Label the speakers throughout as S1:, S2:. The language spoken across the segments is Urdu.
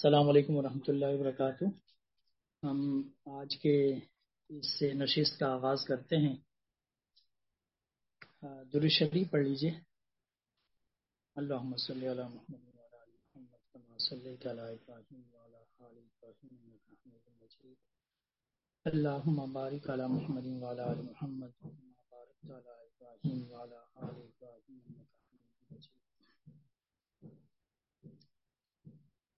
S1: السلام علیکم ورحمۃ اللہ وبرکاتہ۔ ہم آج کے اس سے نشست کا آغاز کرتے ہیں۔ در شریف پڑھ لیجیے اللہ صلی علی محمد اللہ بارک محمد وعلى آل محمد۔ بارک وعلى آل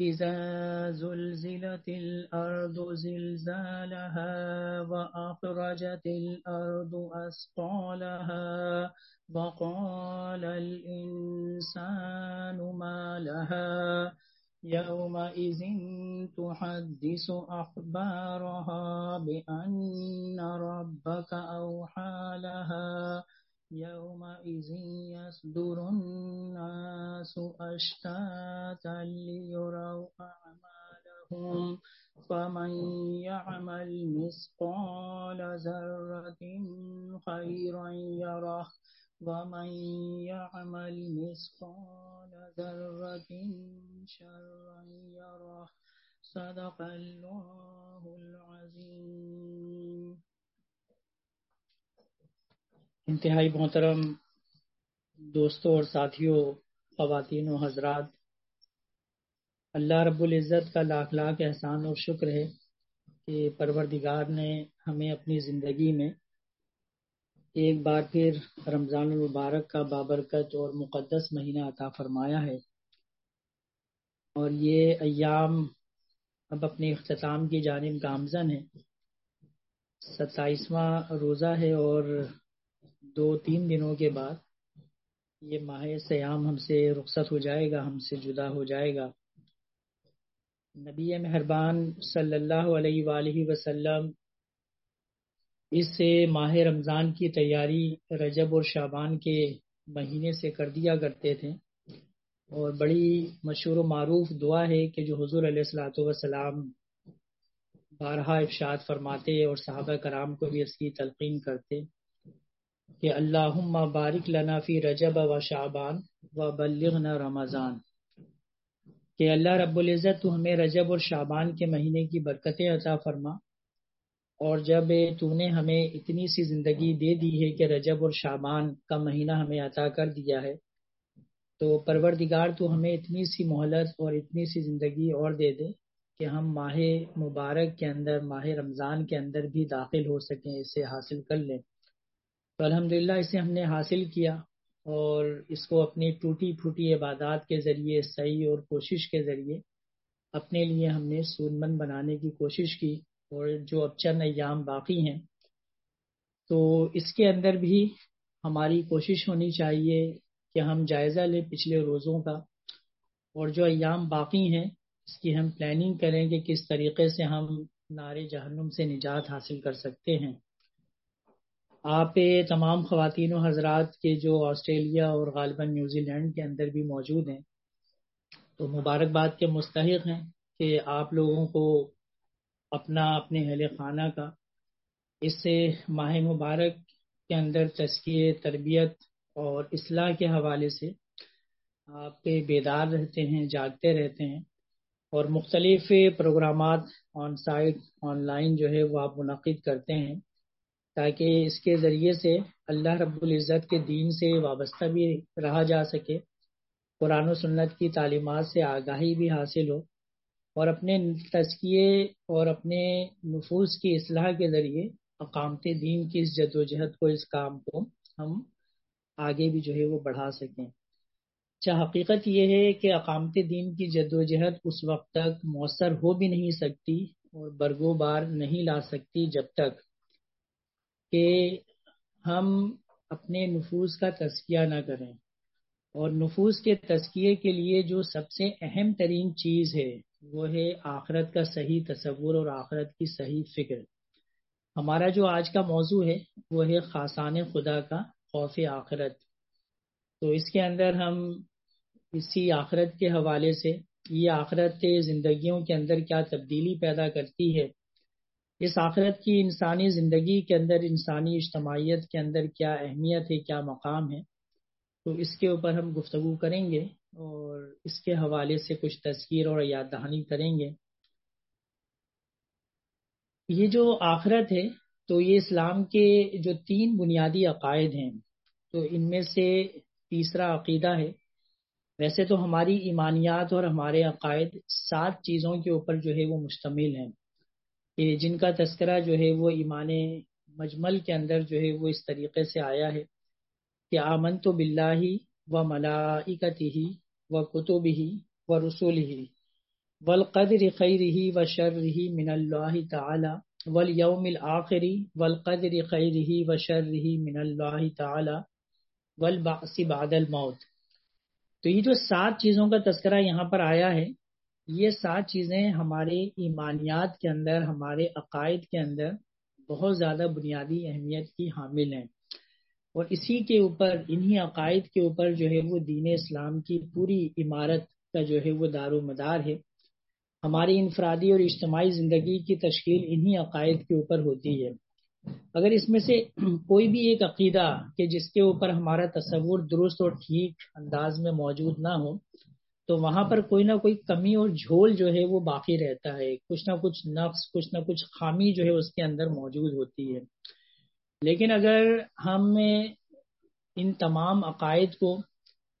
S1: إذا زلزلت الأرض زلزالها وأخرجت الأرض أسقالها وقال الإنسان ما لها يومئذ تحدث أخبارها بأن ربك أوحى لها يومئذ يصدر الناس أشتاتا ليروا أعمالهم. فمن يعمل مثقال ذرة خيرا يره. ومن يعمل مثقال ذرة شرا يره. صدق الله العظيم. انتہائی محترم دوستوں اور ساتھیوں، خواتین و حضرات، اللہ رب العزت کا لاکھ لاکھ احسان اور شکر ہے کہ پروردگار نے ہمیں اپنی زندگی میں ایک بار پھر رمضان المبارک کا بابرکت اور مقدس مہینہ عطا فرمایا ہے۔ اور یہ ایام اب اپنے اختتام کی جانب گامزن ہے۔ ستائیسواں روزہ ہے اور دو تین دنوں کے بعد یہ ماہ سیام ہم سے رخصت ہو جائے گا، ہم سے جدا ہو جائے گا۔ نبی مہربان صلی اللہ علیہ وآلہ وسلم اس سے ماہ رمضان کی تیاری رجب اور شابان کے مہینے سے کر دیا کرتے تھے۔ اور بڑی مشہور و معروف دعا ہے کہ جو حضور علیہ السلاۃ وسلام بارہا افشاد فرماتے اور صحابہ کرام کو بھی اس کی تلقین کرتے۔ کہ اللہ بارک لنا فی رجب و شعبان و بلغنا رمضان۔ کہ اللہ رب العزت تو ہمیں رجب اور شعبان کے مہینے کی برکتیں عطا فرما۔ اور جب تو نے ہمیں اتنی سی زندگی دے دی ہے کہ رجب اور شعبان کا مہینہ ہمیں عطا کر دیا ہے، تو پروردگار تو ہمیں اتنی سی مہلت اور اتنی سی زندگی اور دے دے کہ ہم ماہ مبارک کے اندر، ماہ رمضان کے اندر بھی داخل ہو سکیں، اسے حاصل کر لیں۔ تو الحمدللہ اسے ہم نے حاصل کیا اور اس کو اپنی ٹوٹی پھوٹی عبادات کے ذریعے صحیح اور کوشش کے ذریعے اپنے لیے ہم نے سونمند بنانے کی کوشش کی اور جو اب چند ایام باقی ہیں۔ تو اس کے اندر بھی ہماری کوشش ہونی چاہیے کہ ہم جائزہ لیں پچھلے روزوں کا اور جو ایام باقی ہیں، اس کی ہم پلاننگ کریں کہ کس طریقے سے ہم نار جہنم سے نجات حاصل کر سکتے ہیں۔ آپ تمام خواتین و حضرات کے جو آسٹریلیا اور غالباً نیوزی لینڈ کے اندر بھی موجود ہیں، تو مبارکباد کے مستحق ہیں کہ آپ لوگوں کو اپنا، اپنے اہل خانہ کا اس سے ماہ مبارک کے اندر تزکیے تربیت اور اصلاح کے حوالے سے آپ بیدار رہتے ہیں، جاگتے رہتے ہیں اور مختلف پروگرامات آن سائٹ، آن لائن جو ہے وہ آپ منعقد کرتے ہیں۔ تاکہ اس کے ذریعے سے اللہ رب العزت کے دین سے وابستہ بھی رہا جا سکے۔ قرآن و سنت کی تعلیمات سے آگاہی بھی حاصل ہو اور اپنے تزکیے اور اپنے نفوذ کی اصلاح کے ذریعے اقامت دین کی اس جد و جہد کو، اس کام کو ہم آگے بھی جو ہے وہ بڑھا سکیں۔ اچھا حقیقت یہ ہے کہ اقامت دین کی جد و جہد اس وقت تک مؤثر ہو بھی نہیں سکتی اور برگو بار نہیں لا سکتی جب تک کہ ہم اپنے نفوذ کا تزکیہ نہ کریں۔ اور نفوذ کے تزکیے کے لیے جو سب سے اہم ترین چیز ہے، وہ ہے آخرت کا صحیح تصور اور آخرت کی صحیح فکر۔ ہمارا جو آج کا موضوع ہے، وہ ہے خاصان خدا کا خوف آخرت۔ تو اس کے اندر ہم اسی آخرت کے حوالے سے، یہ آخرت زندگیوں کے اندر کیا تبدیلی پیدا کرتی ہے اس آخرت کی انسانی زندگی کے اندر، انسانی اجتماعیت کے اندر کیا اہمیت ہے، کیا مقام ہے؟ تو اس کے اوپر ہم گفتگو کریں گے اور اس کے حوالے سے کچھ تذکیر اور یاد دہانی کریں گے۔ یہ جو آخرت ہے، تو یہ اسلام کے جو تین بنیادی عقائد ہیں، تو ان میں سے تیسرا عقیدہ ہے۔ ویسے تو ہماری ایمانیات اور ہمارے عقائد سات چیزوں کے اوپر جو ہے وہ مشتمل ہیں۔ کہ جن کا تذکرہ جو ہے وہ ایمان مجمل کے اندر جو ہے وہ اس طریقے سے آیا ہے کہ آمن تو بلّہ و ملاکت ہی و کتب ہی و رسول ہی والقدر خیره وشره من اللہ تعالی والیوم الآخری والقدر خیره وشره من اللہ تعالی والبعث بعد الموت تو یہ جو سات چیزوں کا تذکرہ یہاں پر آیا ہے یہ سات چیزیں ہمارے ایمانیات کے اندر، ہمارے عقائد کے اندر بہت زیادہ بنیادی اہمیت کی حامل ہیں۔ اور اسی کے اوپر، انہی عقائد کے اوپر جو ہے وہ دین اسلام کی پوری عمارت کا جو ہے وہ دار و مدار ہے۔ ہماری انفرادی اور اجتماعی زندگی کی تشکیل انہی عقائد کے اوپر ہوتی ہے۔ اگر اس میں سے کوئی بھی ایک عقیدہ کہ جس کے اوپر ہمارا تصور درست اور ٹھیک انداز میں موجود نہ ہو تو وہاں پر کوئی نہ کوئی کمی اور جھول جو ہے وہ باقی رہتا ہے۔ کچھ نہ کچھ نقص، کچھ نہ کچھ خامی جو ہے اس کے اندر موجود ہوتی ہے۔ لیکن اگر ہم ان تمام عقائد کو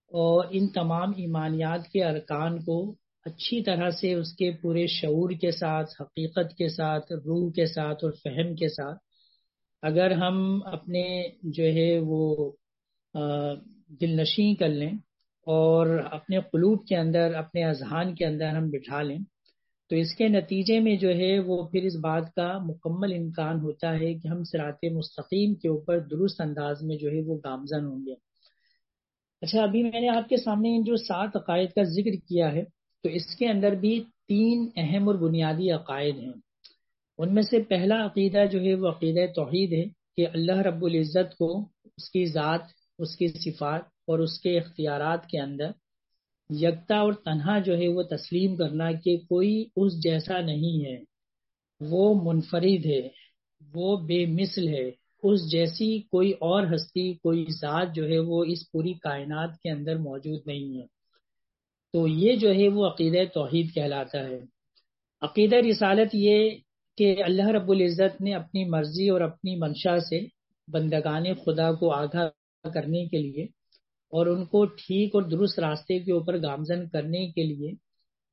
S1: اور ان تمام ایمانیات کے ارکان کو اچھی طرح سے اس کے پورے شعور کے ساتھ، حقیقت کے ساتھ، روح کے ساتھ اور فہم کے ساتھ اگر ہم اپنے جو ہے وہ دل نشیں کر لیں اور اپنے قلوب کے اندر، اپنے اذہان کے اندر ہم بٹھا لیں۔ تو اس کے نتیجے میں جو ہے، وہ پھر اس بات کا مکمل امکان ہوتا ہے کہ ہم سرات مستقیم کے اوپر درست انداز میں جو ہے، وہ گامزن ہوں گے۔ اچھا ابھی میں نے آپ کے سامنے جو سات عقائد کا ذکر کیا ہے، تو اس کے اندر بھی تین اہم اور بنیادی عقائد ہیں۔ ان میں سے پہلا عقیدہ جو ہے، وہ عقیدہ توحید ہے کہ اللہ رب العزت کو اس کی ذات، اس کی صفات اور اس کے اختیارات کے اندر یکتا اور تنہا جو ہے وہ تسلیم کرنا کہ کوئی اس جیسا نہیں ہے، وہ منفرد ہے، وہ بے مثل ہے، اس جیسی کوئی اور ہستی، کوئی ذات جو ہے وہ اس پوری کائنات کے اندر موجود نہیں ہے۔ تو یہ جو ہے وہ عقیدہ توحید کہلاتا ہے۔ عقیدہ رسالت یہ کہ اللہ رب العزت نے اپنی مرضی اور اپنی منشا سے بندگان خدا کو آگاہ کرنے کے لیے اور ان کو ٹھیک اور درست راستے کے اوپر گامزن کرنے کے لیے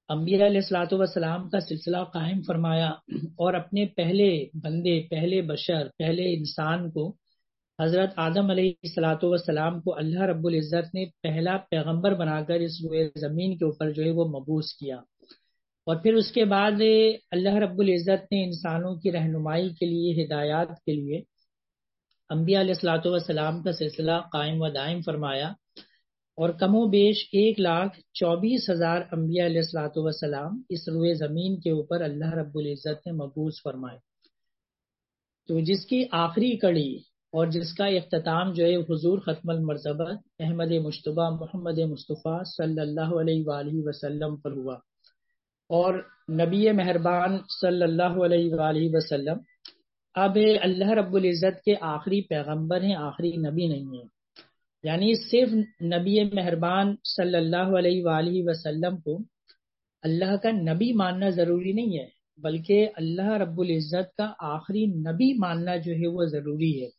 S1: انبیاء علیہ السلاۃ وسلام کا سلسلہ قائم فرمایا اور اپنے پہلے بندے، پہلے بشر، پہلے انسان کو حضرت آدم علیہ السلاۃ والسلام کو اللہ رب العزت نے پہلا پیغمبر بنا کر اس روئے زمین کے اوپر جو ہے وہ مبوس کیا۔ اور پھر اس کے بعد اللہ رب العزت نے انسانوں کی رہنمائی کے لیے، ہدایات کے لیے انبیاء علیہ السلاۃ والسلام کا سلسلہ قائم و دائم فرمایا۔ اور کم و بیش ایک لاکھ چوبیس ہزار انبیاء علیہ السلاۃ والسلام اس روئے زمین کے اوپر اللہ رب العزت نے مبوس فرمائے۔ تو جس کی آخری کڑی اور جس کا اختتام جو ہے حضور ختم المرتبہ احمد مشتبہ محمد مصطفیٰ صلی اللہ علیہ وآلہ وسلم پر ہوا۔ اور نبی مہربان صلی اللہ علیہ وآلہ وسلم، اب اللہ رب العزت کے آخری پیغمبر ہیں، آخری نبی نہیں ہیں۔ یعنی صرف نبی مہربان صلی اللہ علیہ وآلہ وسلم کو اللہ کا نبی ماننا ضروری نہیں ہے، بلکہ اللہ رب العزت کا آخری نبی ماننا جو ہے وہ ضروری ہے۔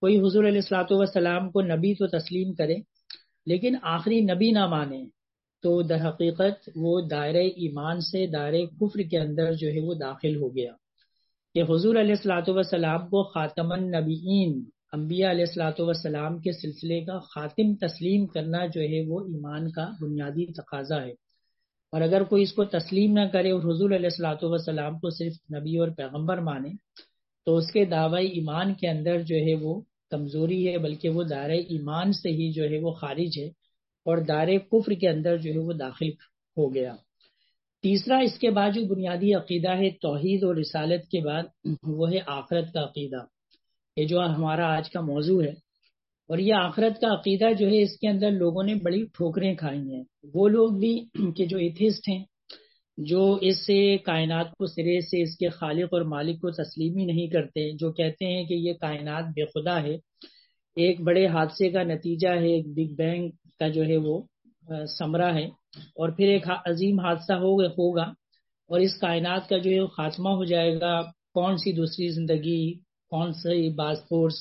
S1: کوئی حضور علیہ السلاۃ والسلام کو نبی تو تسلیم کرے، لیکن آخری نبی نہ مانے، تو در حقیقت وہ دائرۂ ایمان سے دائرۂ کفر کے اندر جو ہے وہ داخل ہو گیا۔ کہ حضور علیہ السلاۃ والسلام کو خاتم النبیین انبیاء علیہ السلاۃ والسلام کے سلسلے کا خاتم تسلیم کرنا جو ہے وہ ایمان کا بنیادی تقاضا ہے۔ اور اگر کوئی اس کو تسلیم نہ کرے اور حضور علیہ السلاۃ والسلام کو صرف نبی اور پیغمبر مانے، تو اس کے دعوی ایمان کے اندر جو ہے وہ کمزوری ہے، بلکہ وہ دار ایمان سے ہی جو ہے وہ خارج ہے اور دار کفر کے اندر جو ہے وہ داخل ہو گیا۔ تیسرا اس کے بعد جو بنیادی عقیدہ ہے توحید اور رسالت کے بعد، وہ ہے آخرت کا عقیدہ۔ یہ جو ہمارا آج کا موضوع ہے، اور یہ آخرت کا عقیدہ جو ہے، اس کے اندر لوگوں نے بڑی ٹھوکریں کھائی ہیں۔ وہ لوگ بھی کہ جو ایتھسٹ ہیں، جو اس سے کائنات کو سرے سے اس کے خالق اور مالک کو تسلیم ہی نہیں کرتے، جو کہتے ہیں کہ یہ کائنات بے خدا ہے۔ ایک بڑے حادثے کا نتیجہ ہے، ایک بگ بینگ کا جو ہے وہ سمرا ہے۔ اور پھر ایک عظیم حادثہ ہوگا۔ اور اس کائنات کا جو ہے خاتمہ ہو جائے گا۔ کون سی دوسری زندگی کون سی باز فورس،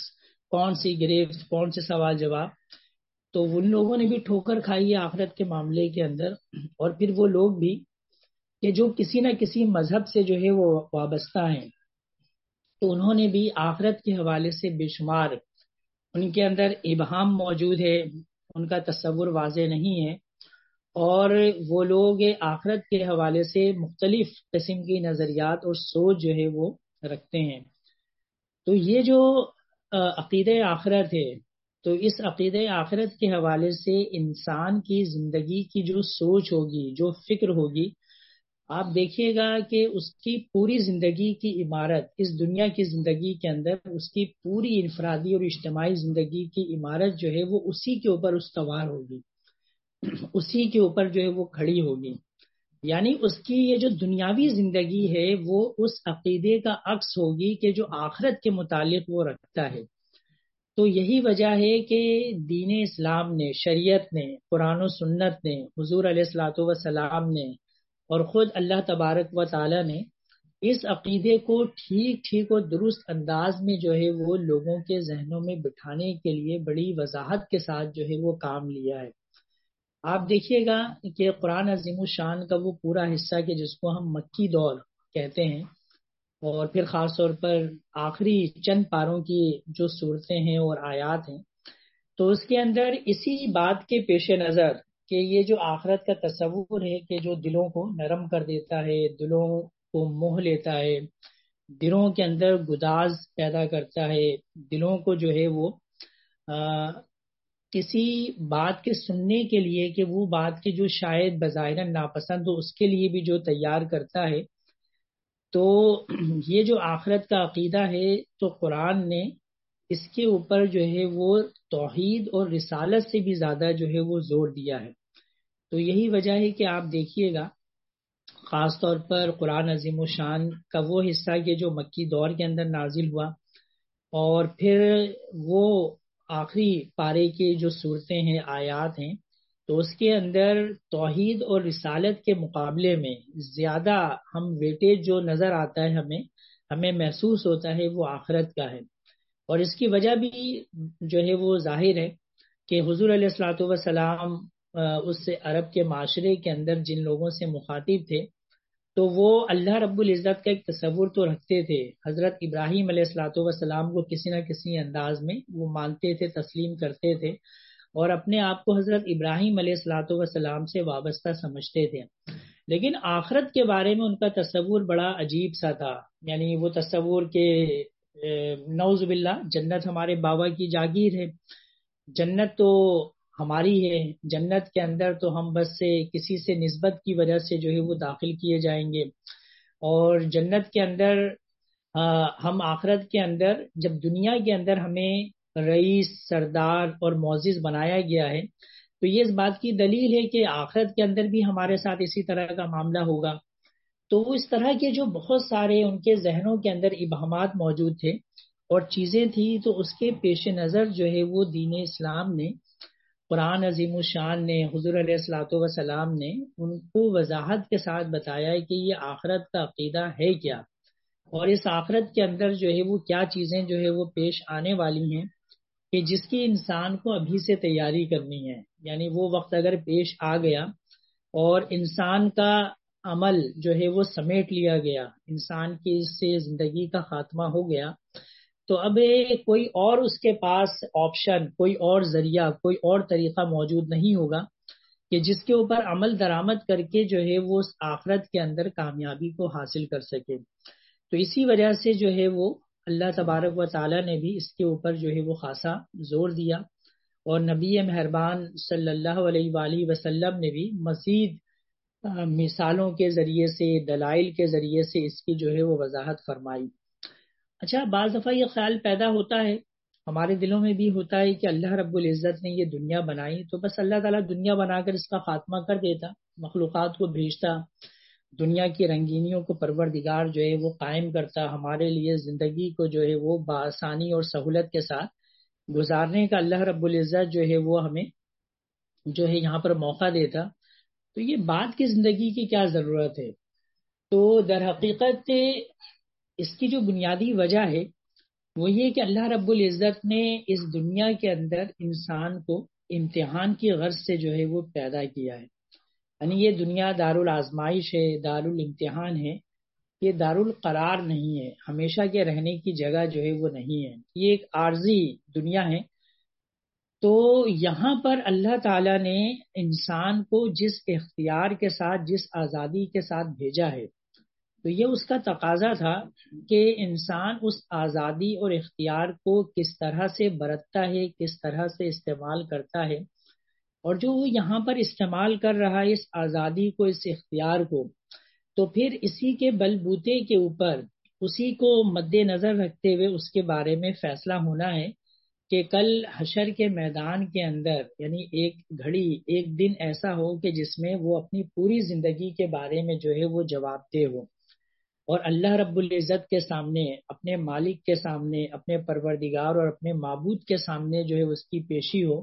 S1: کون سی گریف کون سے سوال جواب۔ تو ان لوگوں نے بھی ٹھوکر کھائی ہے آخرت کے معاملے کے اندر۔ اور پھر وہ لوگ بھی کہ جو کسی نہ کسی مذہب سے جو ہے وہ وابستہ ہیں، تو انہوں نے بھی آخرت کے حوالے سے بے شمار ان کے اندر ابہام موجود ہے۔ ان کا تصور واضح نہیں ہے۔ اور وہ لوگ آخرت کے حوالے سے مختلف قسم کی نظریات اور سوچ جو ہے وہ رکھتے ہیں۔ تو یہ جو عقید آخرت ہے تو اس عقید آخرت کے حوالے سے انسان کی زندگی کی جو سوچ ہوگی، جو فکر ہوگی، آپ دیکھیے گا کہ اس کی پوری زندگی کی عمارت، اس دنیا کی زندگی کے اندر اس کی پوری انفرادی اور اجتماعی زندگی کی عمارت جو ہے وہ اسی کے اوپر استوار ہوگی، اسی کے اوپر جو ہے وہ کھڑی ہوگی۔ یعنی اس کی یہ جو دنیاوی زندگی ہے، وہ اس عقیدے کا عکس ہوگی کہ جو آخرت کے متعلق وہ رکھتا ہے۔ تو یہی وجہ ہے کہ دین اسلام نے، شریعت نے، قرآن و سنت نے، حضور علیہ السلاۃ وسلام نے اور خود اللہ تبارک و تعالی نے اس عقیدے کو ٹھیک ٹھیک اور درست انداز میں جو ہے وہ لوگوں کے ذہنوں میں بٹھانے کے لیے بڑی وضاحت کے ساتھ جو ہے وہ کام لیا ہے۔ آپ دیکھیے گا کہ قرآن عظیم الشان کا وہ پورا حصہ کہ جس کو ہم مکی دور کہتے ہیں اور پھر خاص طور پر آخری چند پاروں کی جو صورتیں ہیں اور آیات ہیں، تو اس کے اندر اسی بات کے پیش نظر کہ یہ جو آخرت کا تصور ہے کہ جو دلوں کو نرم کر دیتا ہے، دلوں کو موہ لیتا ہے، دلوں کے اندر گداز پیدا کرتا ہے، دلوں کو جو ہے وہ کسی بات کے سننے کے لیے کہ وہ بات کی جو شاید بظاہر ناپسند ہو، اس کے لیے بھی جو تیار کرتا ہے، تو یہ جو آخرت کا عقیدہ ہے، تو قرآن نے اس کے اوپر جو ہے وہ توحید اور رسالت سے بھی زیادہ جو ہے وہ زور دیا ہے۔ تو یہی وجہ ہے کہ آپ دیکھیے گا، خاص طور پر قرآن عظیم و شان کا وہ حصہ کہ جو مکی دور کے اندر نازل ہوا اور پھر وہ آخری پارے کی جو صورتیں ہیں، آیات ہیں، تو اس کے اندر توحید اور رسالت کے مقابلے میں زیادہ ہم ویٹیج جو نظر آتا ہے ہمیں ہمیں محسوس ہوتا ہے وہ آخرت کا ہے۔ اور اس کی وجہ بھی جو ہے وہ ظاہر ہے کہ حضور علیہ السلاۃ وسلام اس عرب کے معاشرے کے اندر جن لوگوں سے مخاطب تھے تو وہ اللہ رب العزت کا ایک تصور تو رکھتے تھے۔ حضرت ابراہیم علیہ السلاۃ وسلام کو کسی نہ کسی انداز میں وہ مانتے تھے، تسلیم کرتے تھے اور اپنے آپ کو حضرت ابراہیم علیہ السلاۃ وسلام سے وابستہ سمجھتے تھے۔ لیکن آخرت کے بارے میں ان کا تصور بڑا عجیب سا تھا۔ یعنی وہ تصور کے نوز باللہ، جنت ہمارے بابا کی جاگیر ہے۔ جنت تو ہماری ہے، جنت کے اندر تو ہم بس سے کسی سے نسبت کی وجہ سے جو ہے وہ داخل کیے جائیں گے۔ اور جنت کے اندر ہم آخرت کے اندر، جب دنیا کے اندر ہمیں رئیس، سردار اور معزز بنایا گیا ہے، تو یہ اس بات کی دلیل ہے کہ آخرت کے اندر بھی ہمارے ساتھ اسی طرح کا معاملہ ہوگا۔ تو اس طرح کے جو بہت سارے ان کے ذہنوں کے اندر ابہامات موجود تھے اور چیزیں تھیں، تو اس کے پیش نظر جو ہے وہ دین اسلام نے قرآن عظیم الشان نے، حضور علیہ السلاۃ وسلام نے ان کو وضاحت کے ساتھ بتایا ہے کہ یہ آخرت کا عقیدہ ہے کیا۔ اور اس آخرت کے اندر جو ہے وہ کیا چیزیں جو ہے وہ پیش آنے والی ہیں کہ جس کی انسان کو ابھی سے تیاری کرنی ہے۔ یعنی وہ وقت اگر پیش آ گیا اور انسان کا عمل جو ہے وہ سمیٹ لیا گیا، انسان کی اس سے زندگی کا خاتمہ ہو گیا تو اب کوئی اور اس کے پاس آپشن کوئی اور ذریعہ، کوئی اور طریقہ موجود نہیں ہوگا کہ جس کے اوپر عمل درآمد کر کے جو ہے وہ اس آخرت کے اندر کامیابی کو حاصل کر سکے۔ تو اسی وجہ سے جو ہے وہ اللہ تبارک و تعالیٰ نے بھی اس کے اوپر جو ہے وہ خاصا زور دیا۔ اور نبی مہربان صلی اللہ علیہ وآلہ وسلم نے بھی مزید مثالوں کے ذریعے سے، دلائل کے ذریعے سے اس کی جو ہے وہ وضاحت فرمائی۔ اچھا بعض دفعہ یہ خیال پیدا ہوتا ہے، ہمارے دلوں میں بھی ہوتا ہے کہ اللہ رب العزت نے یہ دنیا بنائی، تو بس اللہ تعالیٰ دنیا بنا کر اس کا خاتمہ کر دیتا، مخلوقات کو بھیجتا، دنیا کی رنگینیوں کو پروردگار جو ہے وہ قائم کرتا، ہمارے لیے زندگی کو جو ہے وہ بآسانی اور سہولت کے ساتھ گزارنے کا اللہ رب العزت جو ہے وہ ہمیں جو ہے یہاں پر موقع دیتا۔ تو یہ بعد کی زندگی کی کیا ضرورت ہے؟ تو در حقیقت اس کی جو بنیادی وجہ ہے، وہ یہ کہ اللہ رب العزت نے اس دنیا کے اندر انسان کو امتحان کی غرض سے جو ہے وہ پیدا کیا ہے۔ یعنی یہ دنیا دار الازمائش ہے دار الامتحان ہے، یہ دار القرار نہیں ہے، ہمیشہ کے رہنے کی جگہ جو ہے وہ نہیں ہے۔ یہ ایک عارضی دنیا ہے۔ تو یہاں پر اللہ تعالیٰ نے انسان کو جس اختیار کے ساتھ، جس آزادی کے ساتھ بھیجا ہے تو یہ اس کا تقاضا تھا کہ انسان اس آزادی اور اختیار کو کس طرح سے برتتا ہے، کس طرح سے استعمال کرتا ہے۔ اور جو وہ یہاں پر استعمال کر رہا ہے اس آزادی کو، اس اختیار کو، تو پھر اسی کے بل بوتے کے اوپر، اسی کو مد نظر رکھتے ہوئے اس کے بارے میں فیصلہ ہونا ہے کہ کل حشر کے میدان کے اندر یعنی ایک گھڑی، ایک دن ایسا ہو کہ جس میں وہ اپنی پوری زندگی کے بارے میں جو ہے وہ جواب دہ ہو۔ اور اللہ رب العزت کے سامنے، اپنے مالک کے سامنے، اپنے پروردگار اور اپنے معبود کے سامنے جو ہے اس کی پیشی ہو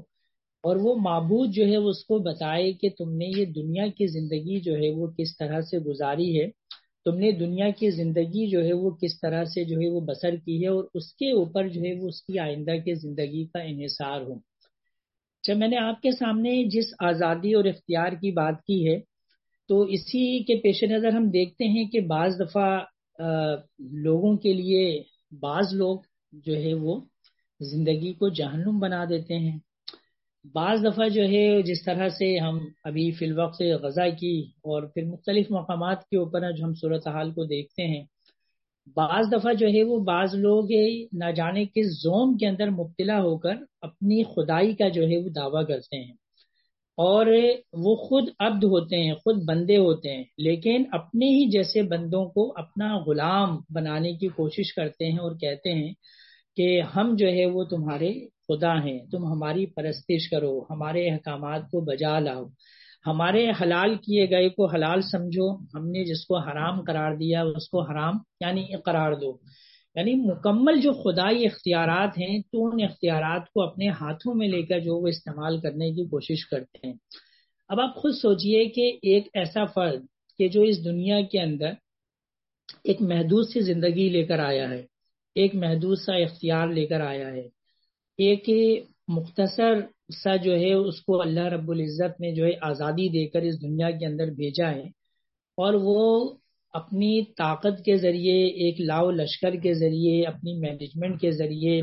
S1: اور وہ معبود جو ہے اس کو بتائے کہ تم نے یہ دنیا کی زندگی جو ہے وہ کس طرح سے گزاری ہے، تم نے دنیا کی زندگی جو ہے وہ کس طرح سے جو ہے وہ بسر کی ہے اور اس کے اوپر جو ہے وہ اس کی آئندہ کی زندگی کا انحصار ہو۔ جب میں نے آپ کے سامنے جس آزادی اور اختیار کی بات کی ہے تو اسی کے پیش نظر ہم دیکھتے ہیں کہ بعض دفعہ لوگوں کے لیے بعض لوگ جو ہے وہ زندگی کو جہنم بنا دیتے ہیں۔ بعض دفعہ جو ہے جس طرح سے ہم ابھی فی الوقت غذا کی اور پھر مختلف مقامات کے اوپر جو ہم صورتحال کو دیکھتے ہیں۔ بعض دفعہ جو ہے وہ بعض لوگ نہ جانے کے زوم کے اندر مبتلا ہو کر اپنی خدائی کا جو ہے وہ دعویٰ کرتے ہیں۔ اور وہ خود عبد ہوتے ہیں، خود بندے ہوتے ہیں، لیکن اپنے ہی جیسے بندوں کو اپنا غلام بنانے کی کوشش کرتے ہیں اور کہتے ہیں کہ ہم جو ہے وہ تمہارے خدا ہیں، تم ہماری پرستش کرو، ہمارے احکامات کو بجا لاؤ، ہمارے حلال کیے گئے کو حلال سمجھو، ہم نے جس کو حرام قرار دیا، اس کو حرام یعنی قرار دو۔ یعنی مکمل جو خدائی اختیارات ہیں، تو ان اختیارات کو اپنے ہاتھوں میں لے کر جو وہ استعمال کرنے کی کوشش کرتے ہیں۔ اب آپ خود سوچئے کہ ایک ایسا فرد کہ جو اس دنیا کے اندر ایک محدود سی زندگی لے کر آیا ہے، ایک محدود سا اختیار لے کر آیا ہے، ایک مختصر سا جو ہے اس کو اللہ رب العزت نے جو ہے آزادی دے کر اس دنیا کے اندر بھیجا ہے اور وہ اپنی طاقت کے ذریعے، ایک لاؤ لشکر کے ذریعے، اپنی مینجمنٹ کے ذریعے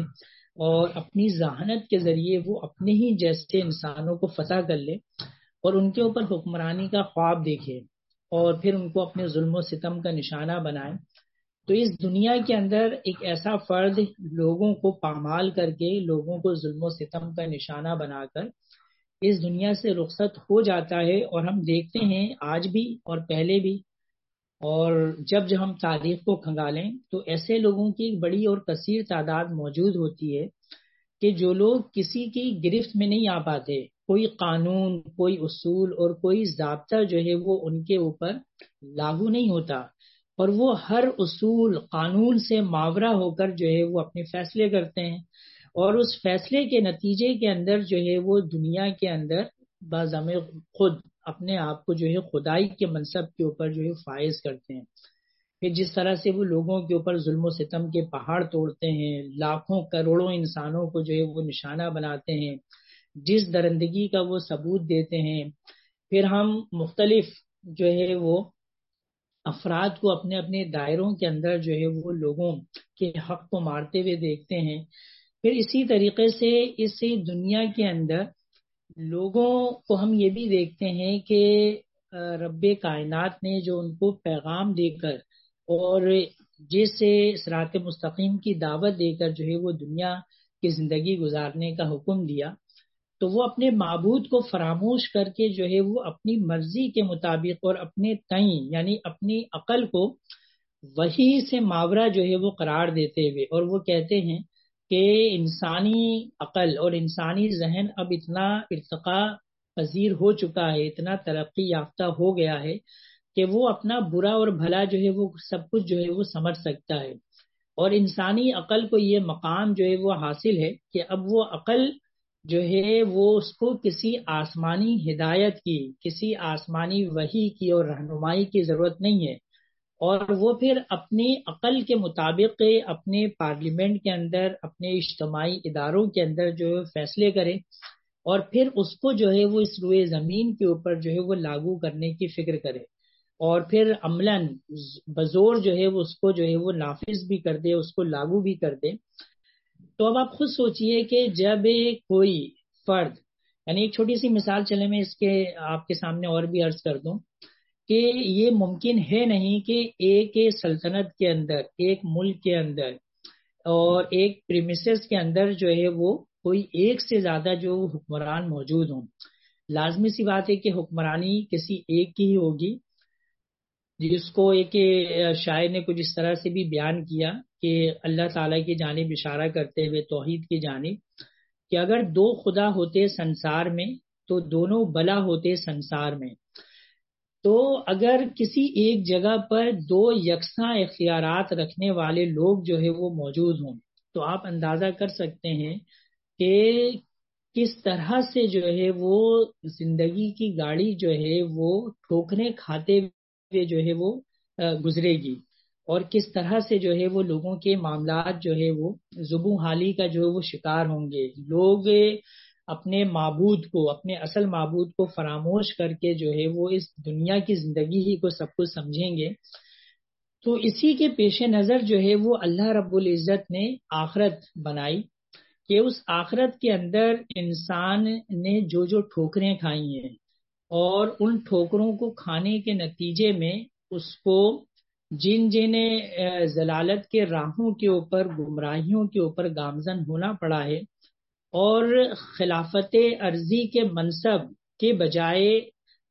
S1: اور اپنی ذہانت کے ذریعے وہ اپنے ہی جیسے انسانوں کو فتح کر لے اور ان کے اوپر حکمرانی کا خواب دیکھے اور پھر ان کو اپنے ظلم و ستم کا نشانہ بنائے۔ تو اس دنیا کے اندر ایک ایسا فرد لوگوں کو پامال کر کے، لوگوں کو ظلم و ستم کا نشانہ بنا کر اس دنیا سے رخصت ہو جاتا ہے اور ہم دیکھتے ہیں آج بھی اور پہلے بھی اور جب جب ہم تاریخ کو کھنگالیں تو ایسے لوگوں کی ایک بڑی اور کثیر تعداد موجود ہوتی ہے کہ جو لوگ کسی کی گرفت میں نہیں آ پاتے، کوئی قانون، کوئی اصول اور کوئی ضابطہ جو ہے وہ ان کے اوپر لاگو نہیں ہوتا اور وہ ہر اصول، قانون سے ماورہ ہو کر جو ہے وہ اپنے فیصلے کرتے ہیں اور اس فیصلے کے نتیجے کے اندر جو ہے وہ دنیا کے اندر بازم خود اپنے آپ کو جو ہے خدائی کے منصب کے اوپر جو ہے فائز کرتے ہیں۔ کہ جس طرح سے وہ لوگوں کے اوپر ظلم و ستم کے پہاڑ توڑتے ہیں، لاکھوں کروڑوں انسانوں کو جو ہے وہ نشانہ بناتے ہیں، جس درندگی کا وہ ثبوت دیتے ہیں، پھر ہم مختلف جو ہے وہ افراد کو اپنے اپنے دائروں کے اندر جو ہے وہ لوگوں کے حق کو مارتے ہوئے دیکھتے ہیں۔ پھر اسی طریقے سے اس دنیا کے اندر لوگوں کو ہم یہ بھی دیکھتے ہیں کہ رب کائنات نے جو ان کو پیغام دے کر اور جس سرات مستقیم کی دعوت دے کر جو ہے وہ دنیا کی زندگی گزارنے کا حکم دیا، تو وہ اپنے معبود کو فراموش کر کے جو ہے وہ اپنی مرضی کے مطابق اور اپنے تئیں یعنی اپنی عقل کو وہی سے ماورہ جو ہے وہ قرار دیتے ہوئے، اور وہ کہتے ہیں کہ انسانی عقل اور انسانی ذہن اب اتنا ارتقا پذیر ہو چکا ہے، اتنا ترقی یافتہ ہو گیا ہے کہ وہ اپنا برا اور بھلا جو ہے وہ سب کچھ جو ہے وہ سمجھ سکتا ہے۔ اور انسانی عقل کو یہ مقام جو ہے وہ حاصل ہے کہ اب وہ عقل جو ہے وہ اس کو کسی آسمانی ہدایت کی، کسی آسمانی وحی کی اور رہنمائی کی ضرورت نہیں ہے۔ اور وہ پھر اپنی عقل کے مطابق اپنے پارلیمنٹ کے اندر، اپنے اجتماعی اداروں کے اندر جو ہے فیصلے کرے اور پھر اس کو جو ہے وہ اس روئے زمین کے اوپر جو ہے وہ لاگو کرنے کی فکر کرے اور پھر عملاً بزور جو ہے وہ اس کو جو ہے وہ نافذ بھی کر دے، اس کو لاگو بھی کر دے۔ تو اب آپ خود سوچئے کہ جب کوئی فرد یعنی ایک چھوٹی سی مثال چلے میں اس کے آپ کے سامنے اور بھی عرض کر دوں۔ کہ یہ ممکن ہے نہیں کہ ایک سلطنت کے اندر، ایک ملک کے اندر اور ایک پریمیسز کے اندر جو ہے وہ کوئی ایک سے زیادہ جو حکمران موجود ہوں۔ لازمی سی بات ہے کہ حکمرانی کسی ایک کی ہی ہوگی، جس کو ایک شاعر نے کچھ اس طرح سے بھی بیان کیا کہ اللہ تعالیٰ کی جانب اشارہ کرتے ہوئے، توحید کی جانب، کہ اگر دو خدا ہوتے سنسار میں تو دونوں بلا ہوتے سنسار میں۔ تو اگر کسی ایک جگہ پر دو یکساں اختیارات رکھنے والے لوگ جو ہے وہ موجود ہوں، تو آپ اندازہ کر سکتے ہیں کہ کس طرح سے جو ہے وہ زندگی کی گاڑی جو ہے وہ ٹھوکنے کھاتے ہوئے جو ہے وہ گزرے گی اور کس طرح سے جو ہے وہ لوگوں کے معاملات جو ہے وہ زبوں حالی کا جو ہے وہ شکار ہوں گے۔ لوگ اپنے معبود کو، اپنے اصل معبود کو فراموش کر کے جو ہے وہ اس دنیا کی زندگی ہی کو سب کچھ سمجھیں گے۔ تو اسی کے پیش نظر جو ہے وہ اللہ رب العزت نے آخرت بنائی کہ اس آخرت کے اندر انسان نے جو جو ٹھوکریں کھائی ہیں اور ان ٹھوکروں کو کھانے کے نتیجے میں اس کو جن جن ضلالت کے راہوں کے اوپر، گمراہیوں کے اوپر گامزن ہونا پڑا ہے۔ اور خلافت عرضی کے منصب کے بجائے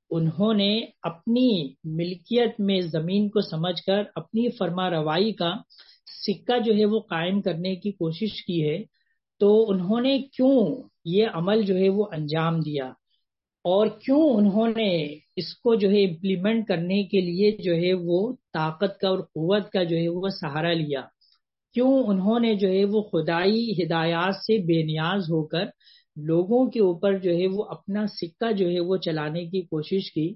S1: انہوں نے اپنی ملکیت میں زمین کو سمجھ کر اپنی فرما روائی کا سکہ جو ہے وہ قائم کرنے کی کوشش کی ہے۔ تو انہوں نے کیوں یہ عمل جو ہے وہ انجام دیا؟ اور کیوں انہوں نے اس کو جو ہے امپلیمنٹ کرنے کے لیے جو ہے وہ طاقت کا اور قوت کا جو ہے وہ سہارا لیا؟ کیوں انہوں نے جو ہے وہ خدائی ہدایات سے بے نیاز ہو کر لوگوں کے اوپر جو ہے وہ اپنا سکہ جو ہے وہ چلانے کی کوشش کی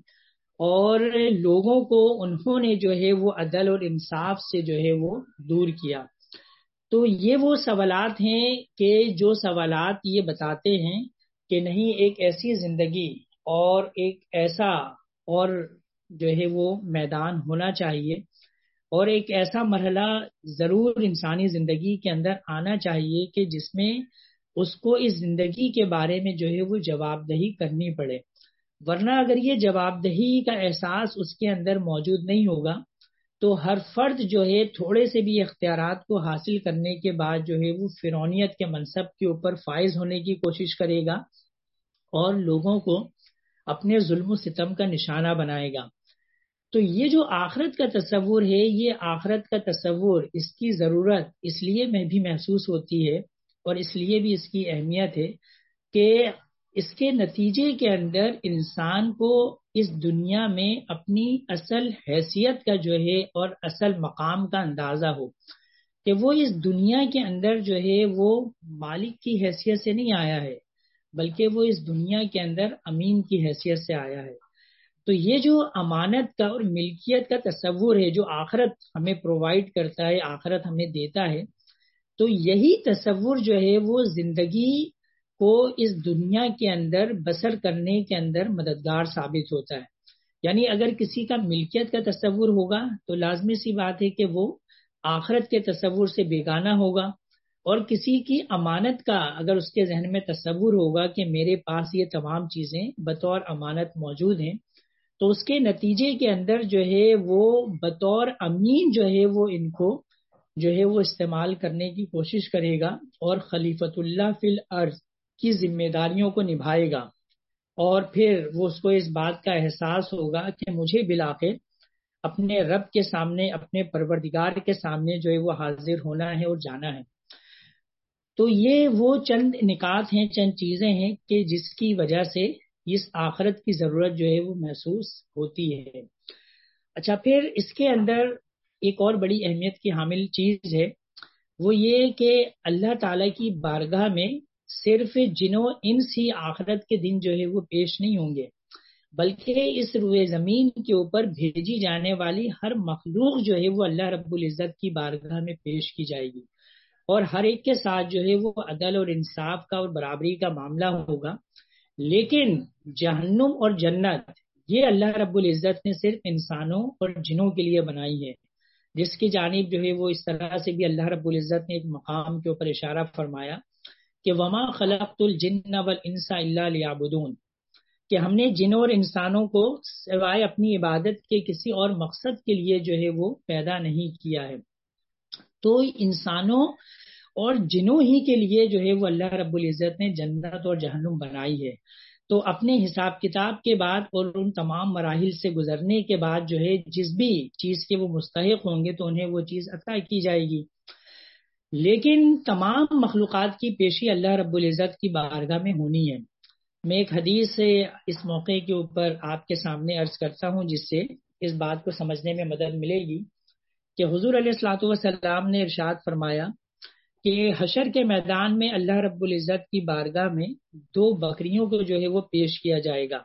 S1: اور لوگوں کو انہوں نے جو ہے وہ عدل اور انصاف سے جو ہے وہ دور کیا۔ تو یہ وہ سوالات ہیں کہ جو سوالات یہ بتاتے ہیں کہ نہیں ایک ایسی زندگی اور ایک ایسا اور جو ہے وہ میدان ہونا چاہیے۔ اور ایک ایسا مرحلہ ضرور انسانی زندگی کے اندر آنا چاہیے کہ جس میں اس کو اس زندگی کے بارے میں جو ہے وہ جواب دہی کرنی پڑے۔ ورنہ اگر یہ جواب دہی کا احساس اس کے اندر موجود نہیں ہوگا، تو ہر فرد جو ہے تھوڑے سے بھی اختیارات کو حاصل کرنے کے بعد جو ہے وہ فرونیت کے منصب کے اوپر فائز ہونے کی کوشش کرے گا اور لوگوں کو اپنے ظلم و ستم کا نشانہ بنائے گا۔ تو یہ جو آخرت کا تصور ہے، یہ آخرت کا تصور اس کی ضرورت اس لیے میں بھی محسوس ہوتی ہے اور اس لیے بھی اس کی اہمیت ہے کہ اس کے نتیجے کے اندر انسان کو اس دنیا میں اپنی اصل حیثیت کا جو ہے اور اصل مقام کا اندازہ ہو کہ وہ اس دنیا کے اندر جو ہے وہ مالک کی حیثیت سے نہیں آیا ہے، بلکہ وہ اس دنیا کے اندر امین کی حیثیت سے آیا ہے۔ تو یہ جو امانت کا اور ملکیت کا تصور ہے جو آخرت ہمیں پرووائڈ کرتا ہے، آخرت ہمیں دیتا ہے، تو یہی تصور جو ہے وہ زندگی کو اس دنیا کے اندر بسر کرنے کے اندر مددگار ثابت ہوتا ہے۔ یعنی اگر کسی کا ملکیت کا تصور ہوگا تو لازمی سی بات ہے کہ وہ آخرت کے تصور سے بیگانہ ہوگا اور کسی کی امانت کا اگر اس کے ذہن میں تصور ہوگا کہ میرے پاس یہ تمام چیزیں بطور امانت موجود ہیں تو اس کے نتیجے کے اندر جو ہے وہ بطور امین جو ہے وہ ان کو جو ہے وہ استعمال کرنے کی کوشش کرے گا اور خلیفت اللہ فی الارض کی ذمہ داریوں کو نبھائے گا اور پھر وہ اس کو اس بات کا احساس ہوگا کہ مجھے بلاخر اپنے رب کے سامنے، اپنے پروردگار کے سامنے جو ہے وہ حاضر ہونا ہے اور جانا ہے۔ تو یہ وہ چند نکات ہیں، چند چیزیں ہیں کہ جس کی وجہ سے اس آخرت کی ضرورت جو ہے وہ محسوس ہوتی ہے۔ اچھا پھر اس کے اندر ایک اور بڑی اہمیت کی حامل چیز ہے۔ وہ یہ کہ اللہ تعالی کی بارگاہ میں صرف جنوں ان سی آخرت کے دن جو ہے وہ پیش نہیں ہوں گے، بلکہ اس روئے زمین کے اوپر بھیجی جانے والی ہر مخلوق جو ہے وہ اللہ رب العزت کی بارگاہ میں پیش کی جائے گی۔ اور ہر ایک کے ساتھ جو ہے وہ عدل اور انصاف کا اور برابری کا معاملہ ہوگا۔ لیکن جہنم اور جنت، یہ اللہ رب العزت نے صرف انسانوں اور جنوں کے لیے بنائی ہے۔ جس کی جانب جو ہے وہ اس طرح سے بھی اللہ رب العزت نے ایک مقام کے اوپر اشارہ فرمایا کہ وما خلقت الجن والانس الا ليعبدون۔ کہ ہم نے جنوں اور انسانوں کو سوائے اپنی عبادت کے کسی اور مقصد کے لیے جو ہے وہ پیدا نہیں کیا ہے۔ تو انسانوں اور جنوں ہی کے لیے جو ہے وہ اللہ رب العزت نے جنت اور جہنم بنائی ہے۔ تو اپنے حساب کتاب کے بعد اور ان تمام مراحل سے گزرنے کے بعد جو ہے جس بھی چیز کے وہ مستحق ہوں گے تو انہیں وہ چیز عطا کی جائے گی۔ لیکن تمام مخلوقات کی پیشی اللہ رب العزت کی بارگاہ میں ہونی ہے۔ میں ایک حدیث سے اس موقع کے اوپر آپ کے سامنے عرض کرتا ہوں جس سے اس بات کو سمجھنے میں مدد ملے گی کہ حضور علیہ السلاۃ والسلام نے ارشاد فرمایا کہ حشر کے میدان میں اللہ رب العزت کی بارگاہ میں دو بکریوں کو جو ہے وہ پیش کیا جائے گا۔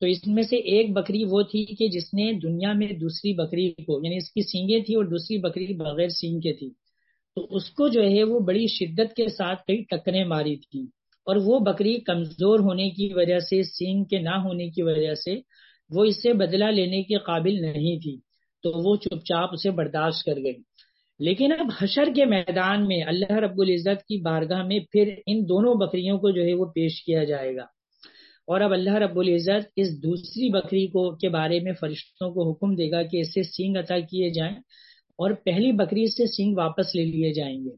S1: تو اس میں سے ایک بکری وہ تھی کہ جس نے دنیا میں دوسری بکری کو یعنی اس کی سینگیں تھی اور دوسری بکری بغیر سینگ کے تھی۔ تو اس کو جو ہے وہ بڑی شدت کے ساتھ کئی ٹکریں ماری تھی اور وہ بکری کمزور ہونے کی وجہ سے، سینگ کے نہ ہونے کی وجہ سے وہ اس سے بدلہ لینے کے قابل نہیں تھی۔ تو وہ چپ چاپ اسے برداشت کر گئی۔ لیکن اب حشر کے میدان میں اللہ رب العزت کی بارگاہ میں پھر ان دونوں بکریوں کو جو ہے وہ پیش کیا جائے گا۔ اور اب اللہ رب العزت اس دوسری بکری کو کے بارے میں فرشتوں کو حکم دے گا کہ اسے سینگ عطا کیے جائیں اور پہلی بکری سے سینگ واپس لے لیے جائیں گے۔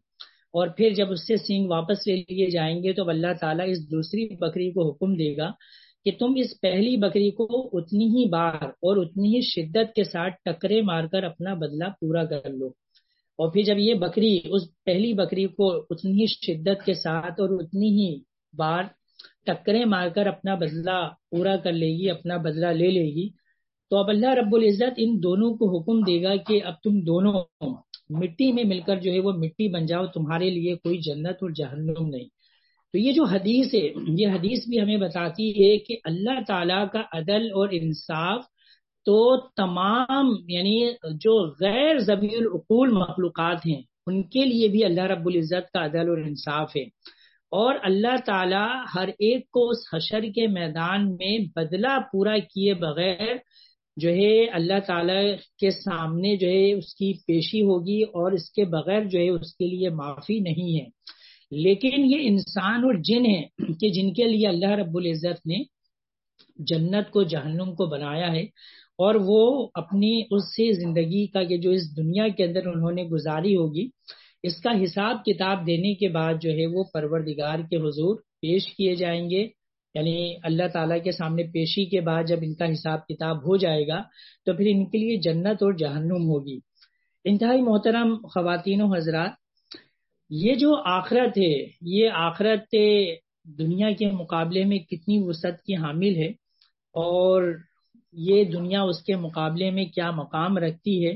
S1: اور پھر جب اس سے سینگ واپس لے لیے جائیں گے تو اللہ تعالیٰ اس دوسری بکری کو حکم دے گا کہ تم اس پہلی بکری کو اتنی ہی بار اور اتنی ہی شدت کے ساتھ ٹکرے مار کر اپنا بدلہ پورا کر لو۔ اور پھر جب یہ بکری، اس پہلی بکری کو اتنی ہی شدت کے ساتھ اور اتنی ہی بار ٹکرے مار کر اپنا بدلہ پورا کر لے گی، اپنا بدلہ لے لے گی، تو اب اللہ رب العزت ان دونوں کو حکم دے گا کہ اب تم دونوں مٹی میں مل کر جو ہے وہ مٹی بن جاؤ، تمہارے لیے کوئی جنت اور جہنم نہیں۔ تو یہ جو حدیث ہے، یہ حدیث بھی ہمیں بتاتی ہے کہ اللہ تعالیٰ کا عدل اور انصاف تو تمام یعنی جو غیر زبی العقول مخلوقات ہیں، ان کے لیے بھی اللہ رب العزت کا عدل اور انصاف ہے۔ اور اللہ تعالی ہر ایک کو اس حشر کے میدان میں بدلہ پورا کیے بغیر جو ہے اللہ تعالی کے سامنے جو ہے اس کی پیشی ہوگی اور اس کے بغیر جو ہے اس کے لیے معافی نہیں ہے۔ لیکن یہ انسان اور جن ہیں کہ جن کے لیے اللہ رب العزت نے جنت کو جہنم کو بنایا ہے اور وہ اپنی اس سے زندگی کا کہ جو اس دنیا کے اندر انہوں نے گزاری ہوگی، اس کا حساب کتاب دینے کے بعد جو ہے وہ پروردگار کے حضور پیش کیے جائیں گے۔ یعنی اللہ تعالیٰ کے سامنے پیشی کے بعد جب ان کا حساب کتاب ہو جائے گا، تو پھر ان کے لیے جنت اور جہنم ہوگی۔ انتہائی محترم خواتین و حضرات، یہ جو آخرت ہے، یہ آخرت دنیا کے مقابلے میں کتنی وسعت کی حامل ہے۔ اور یہ دنیا اس کے مقابلے میں کیا مقام رکھتی ہے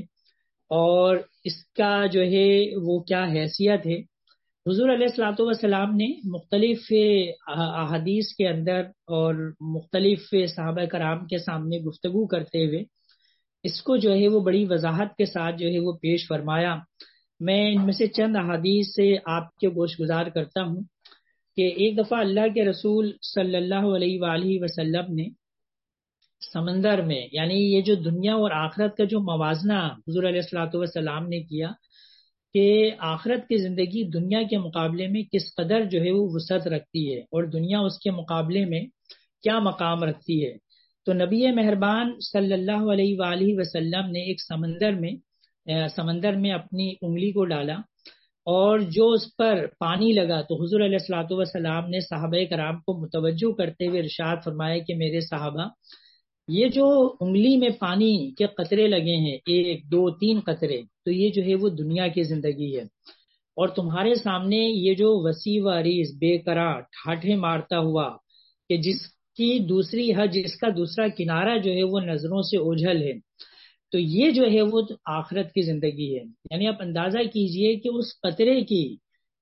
S1: اور اس کا جو ہے وہ کیا حیثیت ہے۔ حضور علیہ السلاۃ والسلام نے مختلف احادیث کے اندر اور مختلف صحابہ کرام کے سامنے گفتگو کرتے ہوئے اس کو جو ہے وہ بڑی وضاحت کے ساتھ جو ہے وہ پیش فرمایا۔ میں ان میں سے چند احادیث سے آپ کے گوش گزار کرتا ہوں کہ ایک دفعہ اللہ کے رسول صلی اللہ علیہ وآلہ وسلم نے سمندر میں یعنی یہ جو دنیا اور آخرت کا جو موازنہ حضور علیہ السلاۃ والسلام نے کیا کہ آخرت کی زندگی دنیا کے مقابلے میں کس قدر جو ہے وہ وسعت رکھتی ہے اور دنیا اس کے مقابلے میں کیا مقام رکھتی ہے۔ تو نبی مہربان صلی اللہ علیہ وآلہ وسلم نے ایک سمندر میں سمندر میں اپنی انگلی کو ڈالا اور جو اس پر پانی لگا تو حضور علیہ السلاۃ والسلام نے صحابہ کرام کو متوجہ کرتے ہوئے ارشاد فرمایا کہ میرے صحابہ یہ جو انگلی میں پانی کے قطرے لگے ہیں، ایک، دو، تین قطرے، تو یہ جو ہے وہ دنیا کی زندگی ہے۔ اور تمہارے سامنے یہ جو وسیع و عریض بے کرا ٹھاٹھے مارتا ہوا کہ جس کی دوسری حد، جس کا دوسرا کنارہ جو ہے وہ نظروں سے اوجھل ہے، تو یہ جو ہے وہ آخرت کی زندگی ہے۔ یعنی آپ اندازہ کیجیے کہ اس قطرے کی،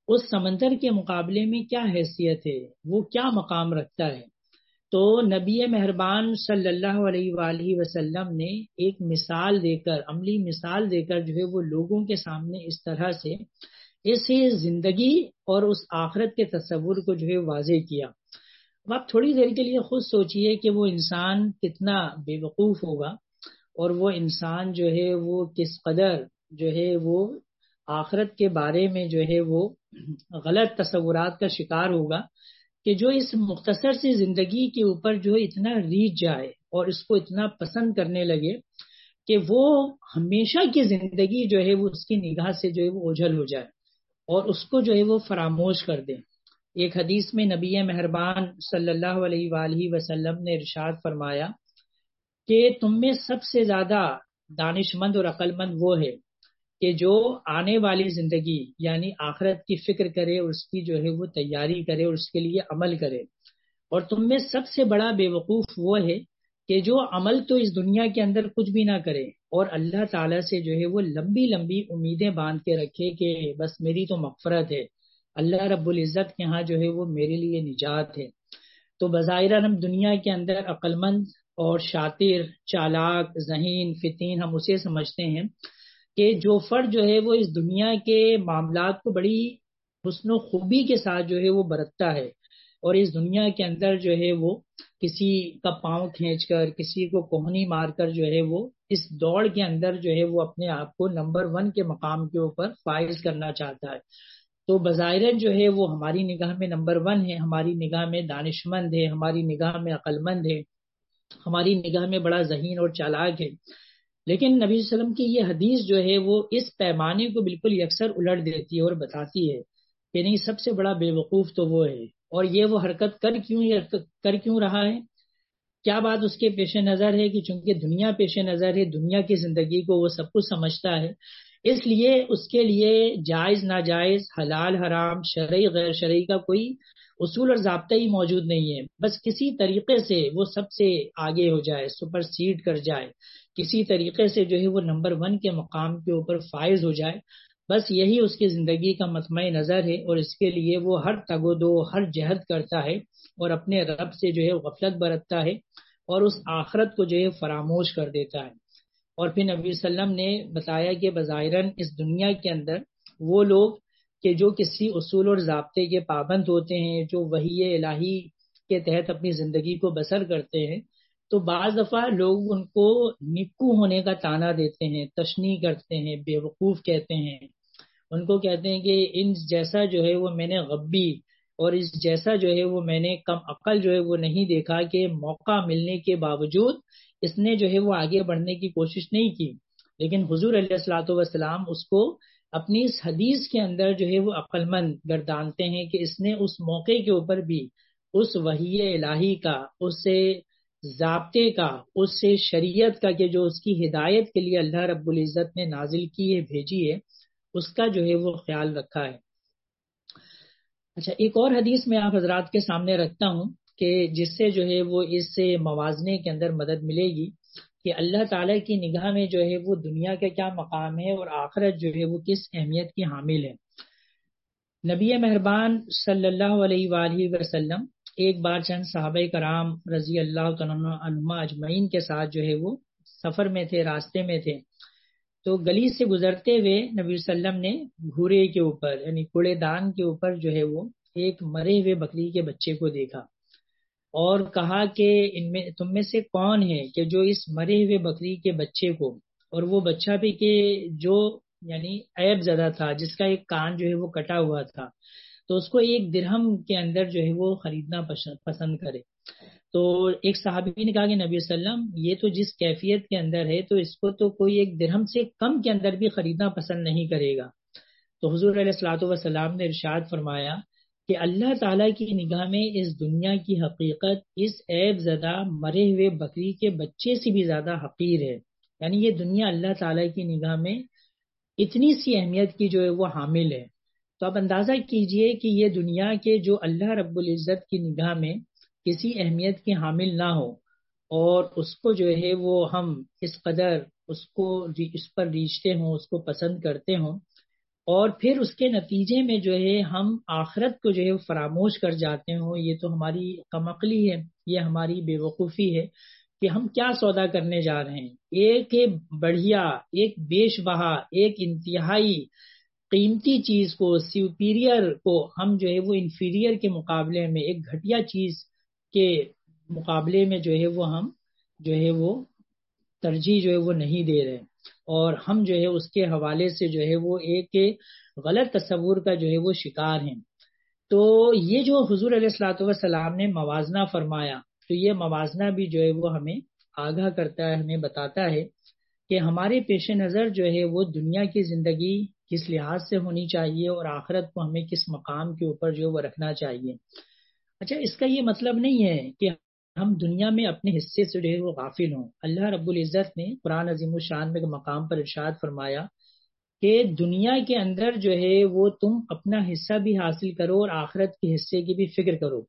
S1: اس سمندر کے مقابلے میں کیا حیثیت ہے، وہ کیا مقام رکھتا ہے۔ تو نبی مہربان صلی اللہ علیہ وآلہ وسلم نے ایک مثال دے کر، عملی مثال دے کر جو ہے وہ لوگوں کے سامنے اس طرح سے اس زندگی اور اس آخرت کے تصور کو جو ہے واضح کیا۔ اب آپ تھوڑی دیر کے لیے خود سوچئے کہ وہ انسان کتنا بے وقوف ہوگا اور وہ انسان جو ہے وہ کس قدر جو ہے وہ آخرت کے بارے میں جو ہے وہ غلط تصورات کا شکار ہوگا۔ کہ جو اس مختصر سی زندگی کے اوپر جو اتنا ریچ جائے اور اس کو اتنا پسند کرنے لگے کہ وہ ہمیشہ کی زندگی جو ہے وہ اس کی نگاہ سے جو ہے وہ اوجھل ہو جائے اور اس کو جو ہے وہ فراموش کر دیں ایک حدیث میں نبی مہربان صلی اللہ علیہ وآلہ وسلم نے ارشاد فرمایا کہ تم میں سب سے زیادہ دانش مند اور عقل مند وہ ہے کہ جو آنے والی زندگی یعنی آخرت کی فکر کرے اور اس کی جو ہے وہ تیاری کرے اور اس کے لیے عمل کرے۔ اور تم میں سب سے بڑا بے وقوف وہ ہے کہ جو عمل تو اس دنیا کے اندر کچھ بھی نہ کرے، اور اللہ تعالیٰ سے جو ہے وہ لمبی لمبی امیدیں باندھ کے رکھے کہ بس میری تو مغفرت ہے۔ اللہ رب العزت کے ہاں جو ہے وہ میرے لیے نجات ہے۔ تو بظاہر ہم دنیا کے اندر عقل مند اور شاطر، چالاک، ذہین فتین ہم اسے سمجھتے ہیں۔ کہ جو فرد جو ہے وہ اس دنیا کے معاملات کو بڑی حسن و خوبی کے ساتھ جو ہے وہ برتتا ہے اور اس دنیا کے اندر جو ہے وہ کسی کا پاؤں کھینچ کر، کسی کو کوہنی مار کر جو ہے وہ اس دوڑ کے اندر جو ہے وہ اپنے آپ کو نمبر ون کے مقام کے اوپر فائز کرنا چاہتا ہے۔ تو بظاہر جو ہے وہ ہماری نگاہ میں نمبر ون ہے، ہماری نگاہ میں دانش مند ہے، ہماری نگاہ میں عقل مند ہے، ہماری نگاہ میں بڑا ذہین اور چالاک ہے۔ لیکن نبی صلی اللہ علیہ وسلم کی یہ حدیث جو ہے وہ اس پیمانے کو بالکل یکسر الٹ دیتی ہے اور بتاتی ہے کہ نہیں، سب سے بڑا بے وقوف تو وہ ہے۔ اور یہ وہ حرکت کر کیوں کر کیوں رہا ہے؟ کیا بات اس کے پیش نظر ہے کہ چونکہ دنیا پیش نظر ہے، دنیا کی زندگی کو وہ سب کچھ سمجھتا ہے، اس لیے اس کے لیے جائز، ناجائز، حلال، حرام، شرعی، غیر شرعی کا کوئی اصول اور ضابطہ ہی موجود نہیں ہے۔ بس کسی طریقے سے وہ سب سے آگے ہو جائے، سپر سیڈ کر جائے۔ کسی طریقے سے جو ہے وہ نمبر ون کے مقام کے اوپر فائز ہو جائے۔ بس یہی اس کی زندگی کا مطمع نظر ہے اور اس کے لیے وہ ہر تگ و دو، ہر جہد کرتا ہے اور اپنے رب سے جو ہے غفلت برتتا ہے اور اس آخرت کو جو ہے فراموش کر دیتا ہے۔ اور پھر نبی وسلم نے بتایا کہ بظاہراً اس دنیا کے اندر وہ لوگ کہ جو کسی اصول اور ضابطے کے پابند ہوتے ہیں، جو وہی الہی کے تحت اپنی زندگی کو بسر کرتے ہیں تو بعض دفعہ لوگ ان کو نکو ہونے کا تانا دیتے ہیں، تشنی کرتے ہیں، بے وقوف کہتے ہیں۔ ان کو کہتے ہیں کہ ان جیسا جو ہے وہ میں نے غبی اور اس جیسا جو ہے وہ میں نے کم عقل جو ہے وہ نہیں دیکھا کہ موقع ملنے کے باوجود اس نے جو ہے وہ آگے بڑھنے کی کوشش نہیں کی۔ لیکن حضور علیہ السلاۃ وسلام اس کو اپنی اس حدیث کے اندر جو ہے وہ عقل مند گردانتے ہیں کہ اس نے اس موقع کے اوپر بھی اس وحی الہی کا اس سے ضابطے کا، اس سے شریعت کا کہ جو اس کی ہدایت کے لیے اللہ رب العزت نے نازل کی ہے، بھیجی ہے، اس کا جو ہے وہ خیال رکھا ہے۔ اچھا ایک اور حدیث میں آپ حضرات کے سامنے رکھتا ہوں کہ جس سے جو ہے وہ اس سے موازنے کے اندر مدد ملے گی کہ اللہ تعالیٰ کی نگاہ میں جو ہے وہ دنیا کا کیا مقام ہے اور آخرت جو ہے وہ کس اہمیت کی حامل ہے۔ نبی مہربان صلی اللہ علیہ وآلہ وسلم ایک بار چند صحابہ کرام رضی اللہ عنہ اجمعین کے ساتھ جو ہے وہ سفر میں تھے، راستے میں تھے۔ تو گلی سے گزرتے ہوئے نبی وسلم نے گھورے کے اوپر یعنی کوڑے دان کے اوپر جو ہے وہ ایک مرے ہوئے بکری کے بچے کو دیکھا اور کہا کہ ان میں، تم میں سے کون ہے کہ جو اس مرے ہوئے بکری کے بچے کو، اور وہ بچہ بھی کہ جو یعنی عیب زدہ تھا، جس کا ایک کان جو ہے وہ کٹا ہوا تھا۔ تو اس کو ایک درہم کے اندر جو ہے وہ خریدنا پسند کرے۔ تو ایک صحابی نے کہا کہ نبی وسلم، یہ تو جس کیفیت کے اندر ہے، تو اس کو تو کوئی ایک درہم سے کم کے اندر بھی خریدنا پسند نہیں کرے گا۔ تو حضور علیہ السلاۃ وسلام نے ارشاد فرمایا کہ اللہ تعالیٰ کی نگاہ میں اس دنیا کی حقیقت اس عیب زدہ مرے ہوئے بکری کے بچے سے بھی زیادہ حقیر ہے۔ یعنی یہ دنیا اللہ تعالیٰ کی نگاہ میں اتنی سی اہمیت کی جو ہے وہ حامل ہے۔ تو آپ اندازہ کیجیے کہ یہ دنیا کے جو اللہ رب العزت کی نگاہ میں کسی اہمیت کے حامل نہ ہو اور اس کو جو ہے وہ ہم اس قدر اس کو اس پر ریچھتے ہوں، اس کو پسند کرتے ہوں اور پھر اس کے نتیجے میں جو ہے ہم آخرت کو جو ہے فراموش کر جاتے ہوں، یہ تو ہماری کمقلی ہے، یہ ہماری بے وقوفی ہے کہ ہم کیا سودا کرنے جا رہے ہیں۔ ایک بڑھیا، ایک بیش بہا، ایک انتہائی قیمتی چیز کو سپیریئر کو ہم جو ہے وہ انفیریئر کے مقابلے میں، ایک گھٹیا چیز کے مقابلے میں جو ہے وہ ہم جو ہے وہ ترجیح جو ہے وہ نہیں دے رہے اور ہم جو ہے اس کے حوالے سے جو ہے وہ ایک غلط تصور کا جو ہے وہ شکار ہیں۔ تو یہ جو حضور علیہ السلاۃ والسلام نے موازنہ فرمایا، تو یہ موازنہ بھی جو ہے وہ ہمیں آگاہ کرتا ہے، ہمیں بتاتا ہے کہ ہمارے پیش نظر جو ہے وہ دنیا کی زندگی کس لحاظ سے ہونی چاہیے اور آخرت کو ہمیں کس مقام کے اوپر جو وہ رکھنا چاہیے۔ اچھا اس کا یہ مطلب نہیں ہے کہ ہم دنیا میں اپنے حصے سے جو ہے وہ غافل ہوں۔ اللہ رب العزت نے قرآن عظیم الشان میں مقام پر ارشاد فرمایا کہ دنیا کے اندر جو ہے وہ تم اپنا حصہ بھی حاصل کرو اور آخرت کے حصے کی بھی فکر کرو۔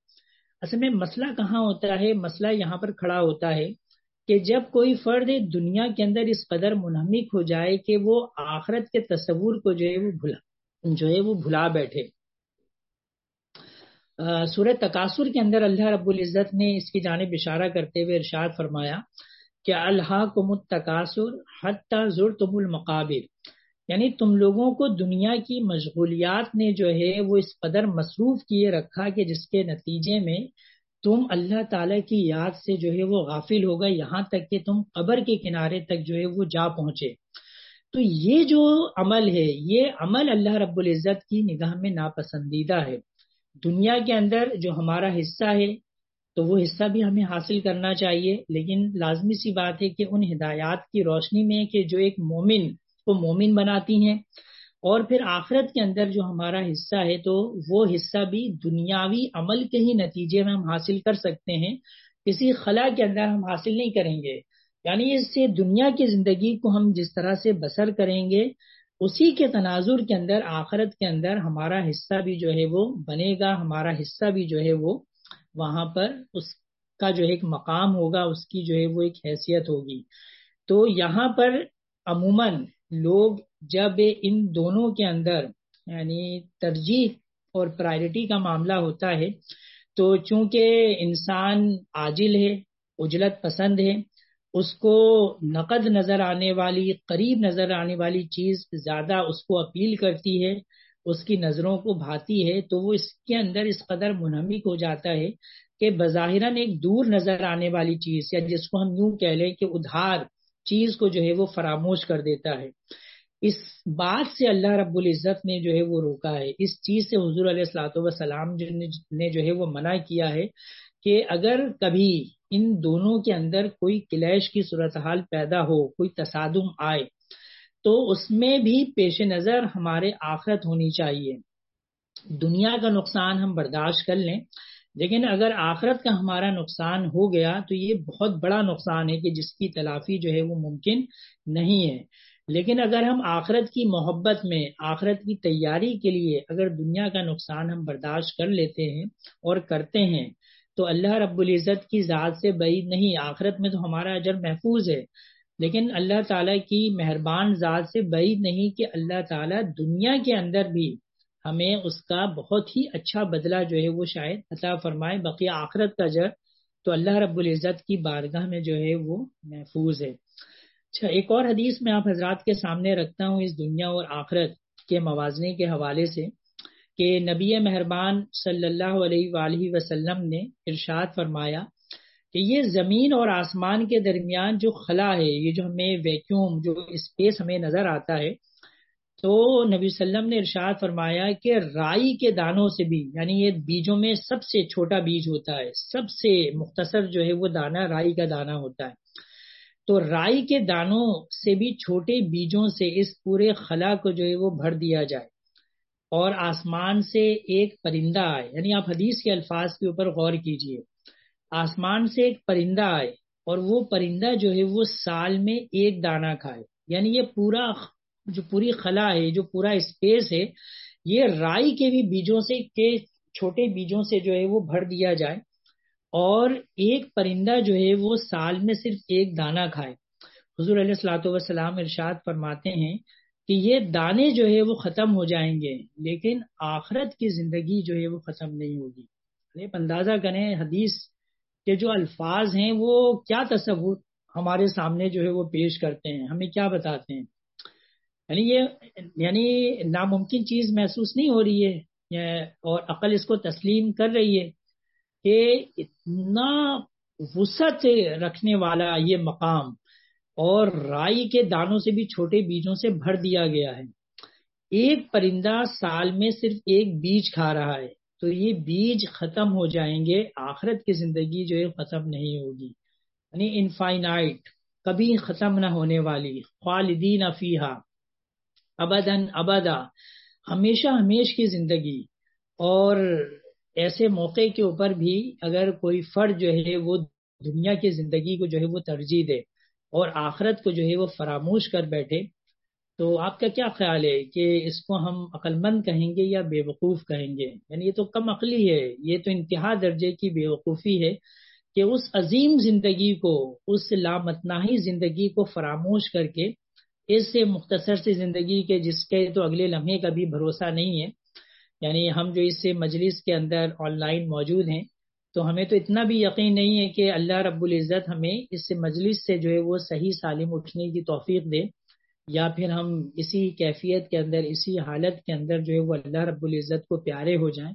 S1: اصل میں مسئلہ کہاں ہوتا ہے؟ مسئلہ یہاں پر کھڑا ہوتا ہے کہ جب کوئی فرد دنیا کے اندر اس قدر منہمک ہو جائے کہ وہ آخرت کے تصور کو جو ہے وہ بھلا جو ہے وہ بھلا بیٹھے۔ سورہ تقاصر کے اندر اللہ رب العزت نے اس کی جانب اشارہ کرتے ہوئے ارشاد فرمایا کہ اللہ کو متقاصر حتیٰ ضرور تم المقابر۔ یعنی تم لوگوں کو دنیا کی مشغولیات نے جو ہے وہ اس قدر مصروف کیے رکھا کہ جس کے نتیجے میں تم اللہ تعالی کی یاد سے جو ہے وہ غافل ہوگا یہاں تک کہ تم قبر کے کنارے تک جو ہے وہ جا پہنچے۔ تو یہ جو عمل ہے، یہ عمل اللہ رب العزت کی نگاہ میں ناپسندیدہ ہے۔ دنیا کے اندر جو ہمارا حصہ ہے، تو وہ حصہ بھی ہمیں حاصل کرنا چاہیے۔ لیکن لازمی سی بات ہے کہ ان ہدایات کی روشنی میں کہ جو ایک مومن کو مومن بناتی ہیں اور پھر آخرت کے اندر جو ہمارا حصہ ہے تو وہ حصہ بھی دنیاوی عمل کے ہی نتیجے میں ہم حاصل کر سکتے ہیں، کسی خلا کے اندر ہم حاصل نہیں کریں گے۔ یعنی اس سے دنیا کی زندگی کو ہم جس طرح سے بسر کریں گے، اسی کے تناظر کے اندر، آخرت کے اندر ہمارا حصہ بھی جو ہے وہ بنے گا، ہمارا حصہ بھی جو ہے وہ وہاں پر اس کا جو ہے ایک مقام ہوگا، اس کی جو ہے وہ ایک حیثیت ہوگی۔ تو یہاں پر عموماً لوگ جب ان دونوں کے اندر یعنی ترجیح اور پرائرٹی کا معاملہ ہوتا ہے، تو چونکہ انسان عاجل ہے، اجلت پسند ہے، اس کو نقد نظر آنے والی، قریب نظر آنے والی چیز زیادہ اس کو اپیل کرتی ہے، اس کی نظروں کو بھاتی ہے، تو وہ اس کے اندر اس قدر منہمک ہو جاتا ہے کہ بظاہراً ایک دور نظر آنے والی چیز، یا جس کو ہم یوں کہہ لیں کہ ادھار چیز کو جو ہے وہ فراموش کر دیتا ہے۔ اس بات سے اللہ رب العزت نے جو ہے وہ روکا ہے۔ اس چیز سے حضور علیہ السلاۃ وسلام نے جو ہے وہ منع کیا ہے کہ اگر کبھی ان دونوں کے اندر کوئی کلیش کی صورتحال پیدا ہو، کوئی تصادم آئے، تو اس میں بھی پیش نظر ہمارے آخرت ہونی چاہیے۔ دنیا کا نقصان ہم برداشت کر لیں۔ لیکن اگر آخرت کا ہمارا نقصان ہو گیا تو یہ بہت بڑا نقصان ہے کہ جس کی تلافی جو ہے وہ ممکن نہیں ہے۔ لیکن اگر ہم آخرت کی محبت میں، آخرت کی تیاری کے لیے اگر دنیا کا نقصان ہم برداشت کر لیتے ہیں اور کرتے ہیں تو اللہ رب العزت کی ذات سے بعید نہیں۔ آخرت میں تو ہمارا اجر محفوظ ہے۔ لیکن اللہ تعالیٰ کی مہربان ذات سے بعید نہیں کہ اللہ تعالیٰ دنیا کے اندر بھی ہمیں اس کا بہت ہی اچھا بدلہ جو ہے وہ شاید عطا فرمائے بقیہ آخرت کا جر تو اللہ رب العزت کی بارگاہ میں جو ہے وہ محفوظ ہے۔ اچھا ایک اور حدیث میں آپ حضرات کے سامنے رکھتا ہوں اس دنیا اور آخرت کے موازنے کے حوالے سے کہ نبی مہربان صلی اللہ علیہ وآلہ وسلم نے ارشاد فرمایا کہ یہ زمین اور آسمان کے درمیان جو خلا ہے، یہ جو ہمیں ویکیوم جو اسپیس ہمیں نظر آتا ہے تو نبی وسلم نے ارشاد فرمایا کہ رائی کے دانوں سے بھی یعنی یہ بیجوں میں سب سے چھوٹا بیج ہوتا ہے، سب سے مختصر جو ہے وہ دانا رائی کا دانا ہوتا ہے۔ تو رائی کے دانوں سے بھی چھوٹے بیجوں سے اس پورے خلا کو جو ہے وہ بھر دیا جائے۔ اور آسمان سے ایک پرندہ آئے یعنی آپ حدیث کے الفاظ کے اوپر غور کیجیے۔ آسمان سے ایک پرندہ آئے اور وہ پرندہ جو ہے وہ سال میں ایک دانہ کھائے یعنی یہ پورا جو پوری خلا ہے، جو پورا اسپیس ہے، یہ رائی کے بھی بیجوں سے، کے چھوٹے بیجوں سے جو ہے وہ بھر دیا جائے۔ اور ایک پرندہ جو ہے وہ سال میں صرف ایک دانہ کھائے۔ حضور علیہ السلاۃ وسلام ارشاد فرماتے ہیں کہ یہ دانے جو ہے وہ ختم ہو جائیں گے، لیکن آخرت کی زندگی جو ہے وہ ختم نہیں ہوگی۔ آپ اندازہ کریں حدیث کے جو الفاظ ہیں، وہ کیا تصور ہمارے سامنے جو ہے وہ پیش کرتے ہیں؟ ہمیں کیا بتاتے ہیں؟ یعنی یہ یعنی ناممکن چیز محسوس نہیں ہو رہی ہے اور عقل اس کو تسلیم کر رہی ہے کہ اتنا وسعت رکھنے والا یہ مقام اور رائی کے دانوں سے بھی چھوٹے بیجوں سے بھر دیا گیا ہے۔ ایک پرندہ سال میں صرف ایک بیج کھا رہا ہے، تو یہ بیج ختم ہو جائیں گے، آخرت کی زندگی جو ہے ختم نہیں ہوگی۔ یعنی انفائنائٹ، کبھی ختم نہ ہونے والی، خالدین افیہ ابدن ابدا، ہمیشہ ہمیش کی زندگی۔ اور ایسے موقع کے اوپر بھی اگر کوئی فرد جو ہے وہ دنیا کی زندگی کو جو ہے وہ ترجیح دے اور آخرت کو جو ہے وہ فراموش کر بیٹھے، تو آپ کا کیا خیال ہے کہ اس کو ہم عقل مند کہیں گے یا بے وقوف کہیں گے؟ یعنی یہ تو کم عقلی ہے، یہ تو انتہا درجے کی بے وقوفی ہے کہ اس عظیم زندگی کو، اس لامتناہی زندگی کو فراموش کر کے اس سے مختصر سی زندگی کے جس کے تو اگلے لمحے کا بھی بھروسہ نہیں ہے۔ یعنی ہم جو اس سے مجلس کے اندر آن لائن موجود ہیں، تو ہمیں تو اتنا بھی یقین نہیں ہے کہ اللہ رب العزت ہمیں اس سے مجلس سے جو ہے وہ صحیح سالم اٹھنے کی توفیق دے، یا پھر ہم اسی کیفیت کے اندر، اسی حالت کے اندر جو ہے وہ اللہ رب العزت کو پیارے ہو جائیں۔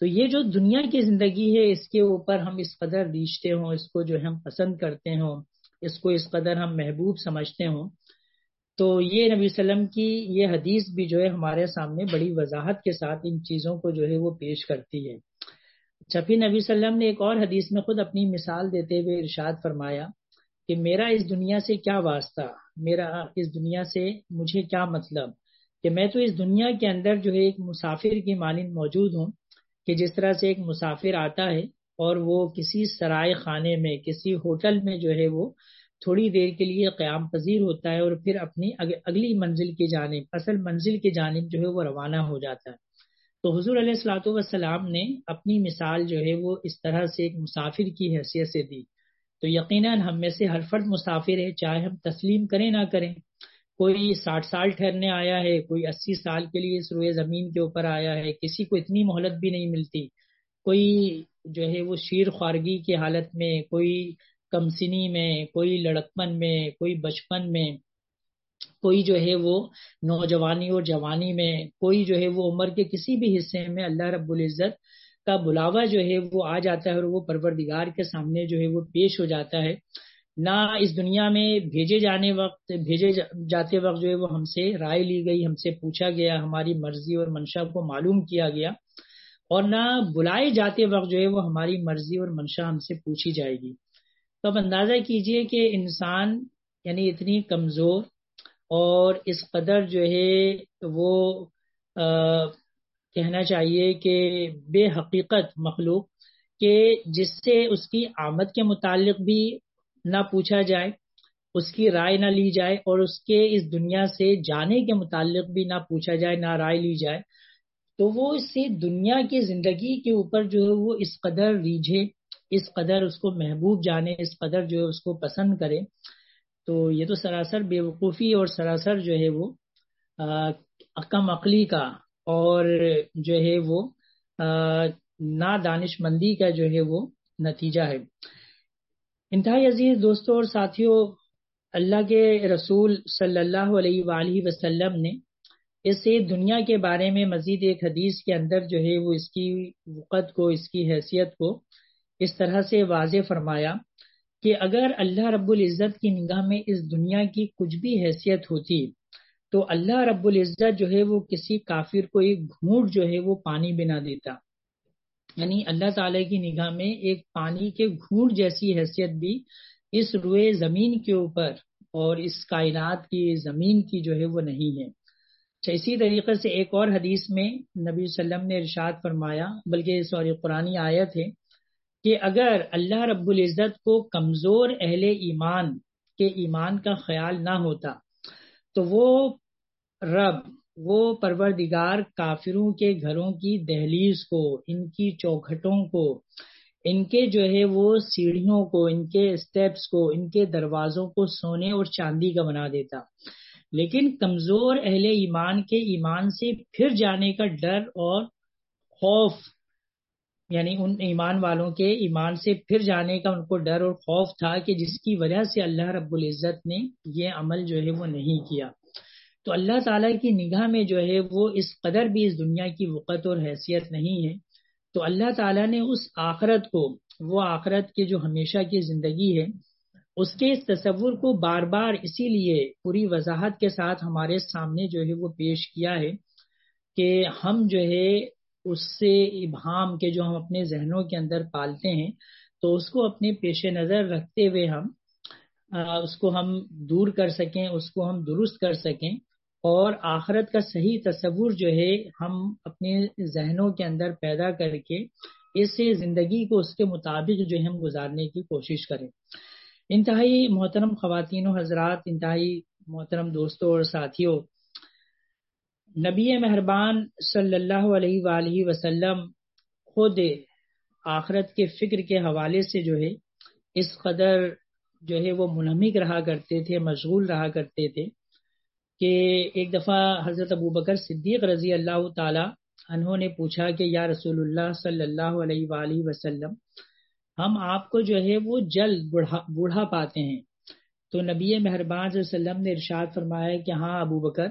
S1: تو یہ جو دنیا کی زندگی ہے، اس کے اوپر ہم اس قدر ریچتے ہوں، اس کو جو ہے ہم پسند کرتے ہوں، اس کو اس قدر ہم محبوب سمجھتے ہوں۔ تو یہ نبی وسلم کی یہ حدیث بھی جو ہے ہمارے سامنے بڑی وضاحت کے ساتھ ان چیزوں کو جو ہے وہ پیش کرتی ہے۔ اچھا، چھپی نبی وسلم نے ایک اور حدیث میں خود اپنی مثال دیتے ہوئے ارشاد فرمایا کہ میرا اس دنیا سے کیا واسطہ؟ میرا اس دنیا سے مجھے کیا مطلب؟ کہ میں تو اس دنیا کے اندر جو ہے ایک مسافر کی مانند موجود ہوں کہ جس طرح سے ایک مسافر آتا ہے اور وہ کسی سرائے خانے میں، کسی ہوٹل میں جو ہے وہ تھوڑی دیر کے لیے قیام پذیر ہوتا ہے اور پھر اپنی اگلی منزل کی جانب، اصل منزل کی جانب جو ہے وہ روانہ ہو جاتا ہے۔ تو حضور علیہ السلاۃ والسلام نے اپنی مثال جو ہے وہ اس طرح سے ایک مسافر کی حیثیت سے دی۔ تو یقیناً ہم میں سے ہر فرد مسافر ہے، چاہے ہم تسلیم کریں نہ کریں۔ کوئی ساٹھ سال ٹھہرنے آیا ہے، کوئی اسی سال کے لیے اس روئے زمین کے اوپر آیا ہے، کسی کو اتنی مہلت بھی نہیں ملتی۔ کوئی جو ہے وہ شیر خوارگی کی حالت میں، کوئی کمسنی میں، کوئی لڑکپن میں، کوئی بچپن میں، کوئی جو ہے وہ نوجوانی اور جوانی میں، کوئی جو ہے وہ عمر کے کسی بھی حصے میں اللہ رب العزت کا بلاوا جو ہے وہ آ جاتا ہے اور وہ پروردگار کے سامنے جو ہے وہ پیش ہو جاتا ہے۔ نہ اس دنیا میں بھیجے جانے وقت، بھیجے جاتے وقت جو ہے وہ ہم سے رائے لی گئی، ہم سے پوچھا گیا، ہماری مرضی اور منشا کو معلوم کیا گیا۔ اور نہ بلائے جاتے وقت جو ہے وہ ہماری مرضی اور منشا ہم سے پوچھی جائے گی۔ تو اب اندازہ کیجیے کہ انسان یعنی اتنی کمزور اور اس قدر جو ہے وہ کہنا چاہیے کہ بے حقیقت مخلوق کہ جس سے اس کی آمد کے متعلق بھی نہ پوچھا جائے، اس کی رائے نہ لی جائے اور اس کے اس دنیا سے جانے کے متعلق بھی نہ پوچھا جائے، نہ رائے لی جائے، تو وہ اس سے دنیا کی زندگی کے اوپر جو ہے وہ اس قدر ریجھے اس قدر اس کو محبوب جانے، اس قدر جو ہے اس کو پسند کرے، تو یہ تو سراسر بے وقوفی اور سراسر جو ہے وہ کم عقلی کا اور جو ہے وہ نا دانش مندی کا جو ہے وہ نتیجہ ہے۔ انتہائی عزیز دوستوں اور ساتھیوں اللہ کے رسول صلی اللہ علیہ وآلہ وسلم نے اس دنیا کے بارے میں مزید ایک حدیث کے اندر جو ہے وہ اس کی وقت کو، اس کی حیثیت کو اس طرح سے واضح فرمایا کہ اگر اللہ رب العزت کی نگاہ میں اس دنیا کی کچھ بھی حیثیت ہوتی تو اللہ رب العزت جو ہے وہ کسی کافر کو ایک گھونٹ جو ہے وہ پانی بنا دیتا۔ یعنی اللہ تعالی کی نگاہ میں ایک پانی کے گھونٹ جیسی حیثیت بھی اس روئے زمین کے اوپر اور اس کائنات کی زمین کی جو ہے وہ نہیں ہے۔ اچھا اسی طریقے سے ایک اور حدیث میں نبی وسلم نے ارشاد فرمایا، بلکہ سوری قرآن آیت ہے کہ اگر اللہ رب العزت کو کمزور اہل ایمان کے ایمان کا خیال نہ ہوتا، تو وہ رب، وہ پروردگار کافروں کے گھروں کی دہلیز کو، ان کی چوکھٹوں کو، ان کے جو ہے وہ سیڑھیوں کو، ان کے اسٹیپس کو، ان کے دروازوں کو سونے اور چاندی کا بنا دیتا۔ لیکن کمزور اہل ایمان کے ایمان سے پھر جانے کا ڈر اور خوف یعنی ان ایمان والوں کے ایمان سے پھر جانے کا ان کو ڈر اور خوف تھا کہ جس کی وجہ سے اللہ رب العزت نے یہ عمل جو ہے وہ نہیں کیا۔ تو اللہ تعالیٰ کی نگاہ میں جو ہے وہ اس قدر بھی اس دنیا کی وقت اور حیثیت نہیں ہے۔ تو اللہ تعالیٰ نے اس آخرت کو، وہ آخرت کے جو ہمیشہ کی زندگی ہے، اس کے اس تصور کو بار بار اسی لیے پوری وضاحت کے ساتھ ہمارے سامنے جو ہے وہ پیش کیا ہے کہ ہم جو ہے اس سے ابہام کے جو ہم اپنے ذہنوں کے اندر پالتے ہیں، تو اس کو اپنے پیش نظر رکھتے ہوئے ہم اس کو ہم دور کر سکیں، اس کو ہم درست کر سکیں۔ اور آخرت کا صحیح تصور جو ہے، ہم اپنے ذہنوں کے اندر پیدا کر کے اس زندگی کو اس کے مطابق جو ہے، ہم گزارنے کی کوشش کریں۔ انتہائی محترم خواتین و حضرات، انتہائی محترم دوستوں اور ساتھیوں نبی مہربان صلی اللہ علیہ وآلہ وسلم خود آخرت کے فکر کے حوالے سے جو ہے، اس قدر جو ہے وہ منہمک رہا کرتے تھے، مشغول رہا کرتے تھے کہ ایک دفعہ حضرت ابو بکر صدیق رضی اللہ تعالی انہوں نے پوچھا کہ یا رسول اللہ صلی اللہ علیہ وآلہ وسلم، ہم آپ کو جو ہے وہ جلد بوڑھا پاتے ہیں۔ تو نبی مہربان صلی اللہ علیہ وسلم نے ارشاد فرمایا کہ ہاں ابو بکر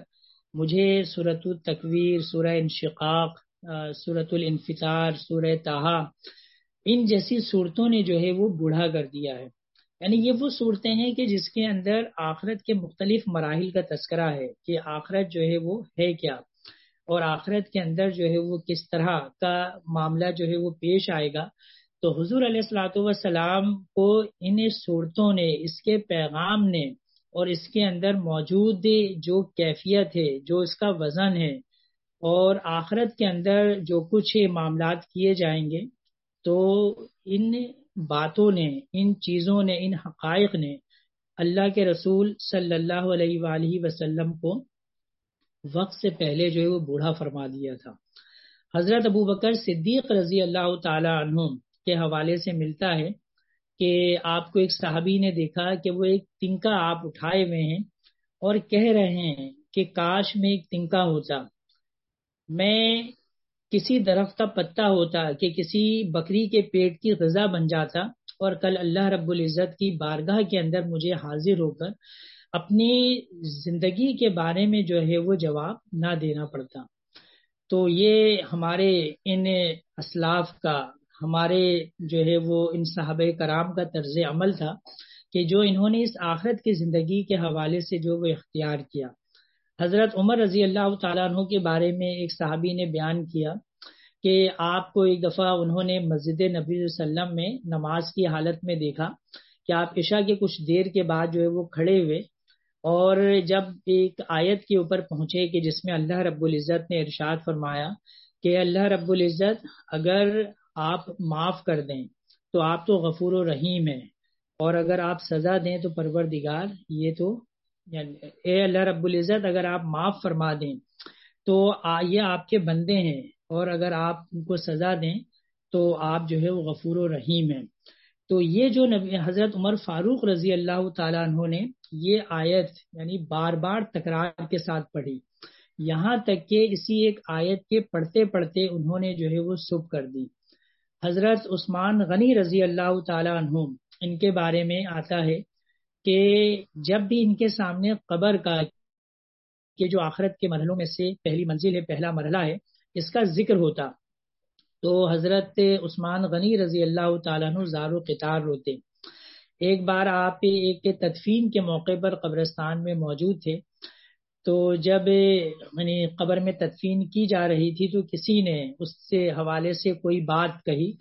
S1: مجھے صورت التکویر، سورہ انشقاق صورت الانفطار، سورہ تاہا ان جیسی صورتوں نے جو ہے وہ بوڑھا کر دیا ہے۔ یعنی یہ وہ صورتیں ہیں کہ جس کے اندر آخرت کے مختلف مراحل کا تذکرہ ہے کہ آخرت جو ہے وہ ہے کیا اور آخرت کے اندر جو ہے وہ کس طرح کا معاملہ جو ہے وہ پیش آئے گا۔ تو حضور علیہ السلاۃ والسلام کو ان صورتوں نے، اس کے پیغام نے اور اس کے اندر موجود جو کیفیت ہے، جو اس کا وزن ہے، اور آخرت کے اندر جو کچھ معاملات کیے جائیں گے، تو ان باتوں نے، ان چیزوں نے، ان حقائق نے اللہ کے رسول صلی اللہ علیہ وآلہ وسلم کو وقت سے پہلے جو ہے وہ بوڑھا فرما دیا تھا۔ حضرت ابو بکر صدیق رضی اللہ تعالی عنہ کے حوالے سے ملتا ہے کہ آپ کو ایک صحابی نے دیکھا کہ وہ ایک تنکا آپ اٹھائے ہوئے ہیں اور کہہ رہے ہیں کہ کاش میں ایک تنکا ہوتا۔ میں کسی درخت کا پتا ہوتا کہ کسی بکری کے پیٹ کی غذا بن جاتا اور کل اللہ رب العزت کی بارگاہ کے اندر مجھے حاضر ہو کر اپنی زندگی کے بارے میں جو ہے وہ جواب نہ دینا پڑتا۔ تو یہ ہمارے ان اسلاف کا ہمارے جو ہے وہ ان صحابہ کرام کا طرز عمل تھا کہ جو انہوں نے اس آخرت کی زندگی کے حوالے سے جو وہ اختیار کیا۔ حضرت عمر رضی اللہ تعالیٰ عنہ کے بارے میں ایک صحابی نے بیان کیا کہ آپ کو ایک دفعہ انہوں نے مسجد نبی وسلم میں نماز کی حالت میں دیکھا کہ آپ عشاء کے کچھ دیر کے بعد جو ہے وہ کھڑے ہوئے اور جب ایک آیت کے اوپر پہنچے کہ جس میں اللہ رب العزت نے ارشاد فرمایا کہ اللہ رب العزت اگر آپ معاف کر دیں تو آپ تو غفور و رحیم ہیں۔ اور اگر آپ سزا دیں تو پروردگار، یہ تو یعنی اے اللہ رب العزت، اگر آپ معاف فرما دیں تو یہ آپ کے بندے ہیں۔ اور اگر آپ ان کو سزا دیں تو آپ جو ہے وہ غفور و رحیم ہیں۔ تو یہ جو نبی حضرت عمر فاروق رضی اللہ تعالیٰ عنہ نے یہ آیت یعنی بار بار تکرار کے ساتھ پڑھی۔ یہاں تک کہ اسی ایک آیت کے پڑھتے پڑھتے انہوں نے جو ہے وہ سب کر دی۔ حضرت عثمان غنی رضی اللہ تعالی عنہ، ان کے بارے میں آتا ہے کہ جب بھی ان کے سامنے قبر کا کہ جو آخرت کے مرحلوں میں سے پہلی منزل ہے، پہلا مرحلہ ہے، اس کا ذکر ہوتا۔ تو حضرت عثمان غنی رضی اللہ تعالیٰ عنہ زار و قطار روتے۔ ایک بار آپ ایک تدفین کے موقع پر قبرستان میں موجود تھے۔ تو جب یعنی قبر میں تدفین کی جا رہی تھی تو کسی نے اس سے حوالے سے کوئی بات کہی۔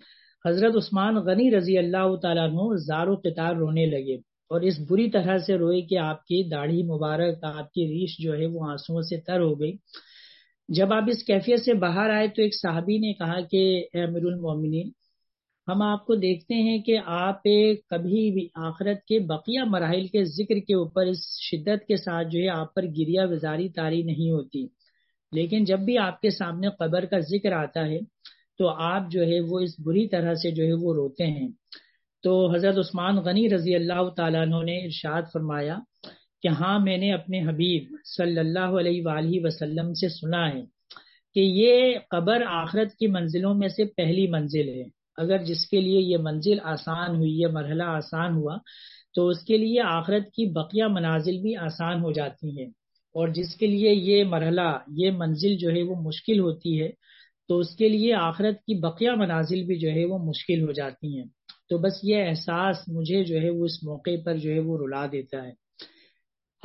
S1: حضرت عثمان غنی رضی اللہ تعالیٰ عنہ زار و قطار رونے لگے اور اس بری طرح سے روئے کہ آپ کی داڑھی مبارک، آپ کی ریش جو ہے وہ آنسو سے تر ہو گئی۔ جب آپ اس کیفیت سے باہر آئے تو ایک صحابی نے کہا کہ امیر المومنین ہم آپ کو دیکھتے ہیں کہ آپ کبھی بھی آخرت کے بقیہ مراحل کے ذکر کے اوپر اس شدت کے ساتھ جو ہے آپ پر گریا وزاری تاری نہیں ہوتی۔ لیکن جب بھی آپ کے سامنے قبر کا ذکر آتا ہے تو آپ جو ہے وہ اس بری طرح سے جو ہے وہ روتے ہیں۔ تو حضرت عثمان غنی رضی اللہ تعالیٰ عنہ نے ارشاد فرمایا کہ ہاں میں نے اپنے حبیب صلی اللہ علیہ وآلہ وسلم سے سنا ہے کہ یہ قبر آخرت کی منزلوں میں سے پہلی منزل ہے۔ اگر جس کے لیے یہ منزل آسان ہوئی، یہ مرحلہ آسان ہوا، تو اس کے لیے آخرت کی بقیہ منازل بھی آسان ہو جاتی ہیں۔ اور جس کے لیے یہ مرحلہ، یہ منزل جو ہے وہ مشکل ہوتی ہے، تو اس کے لیے آخرت کی بقیہ منازل بھی جو ہے وہ مشکل ہو جاتی ہیں۔ تو بس یہ احساس مجھے جو ہے وہ اس موقع پر جو ہے وہ رلا دیتا ہے۔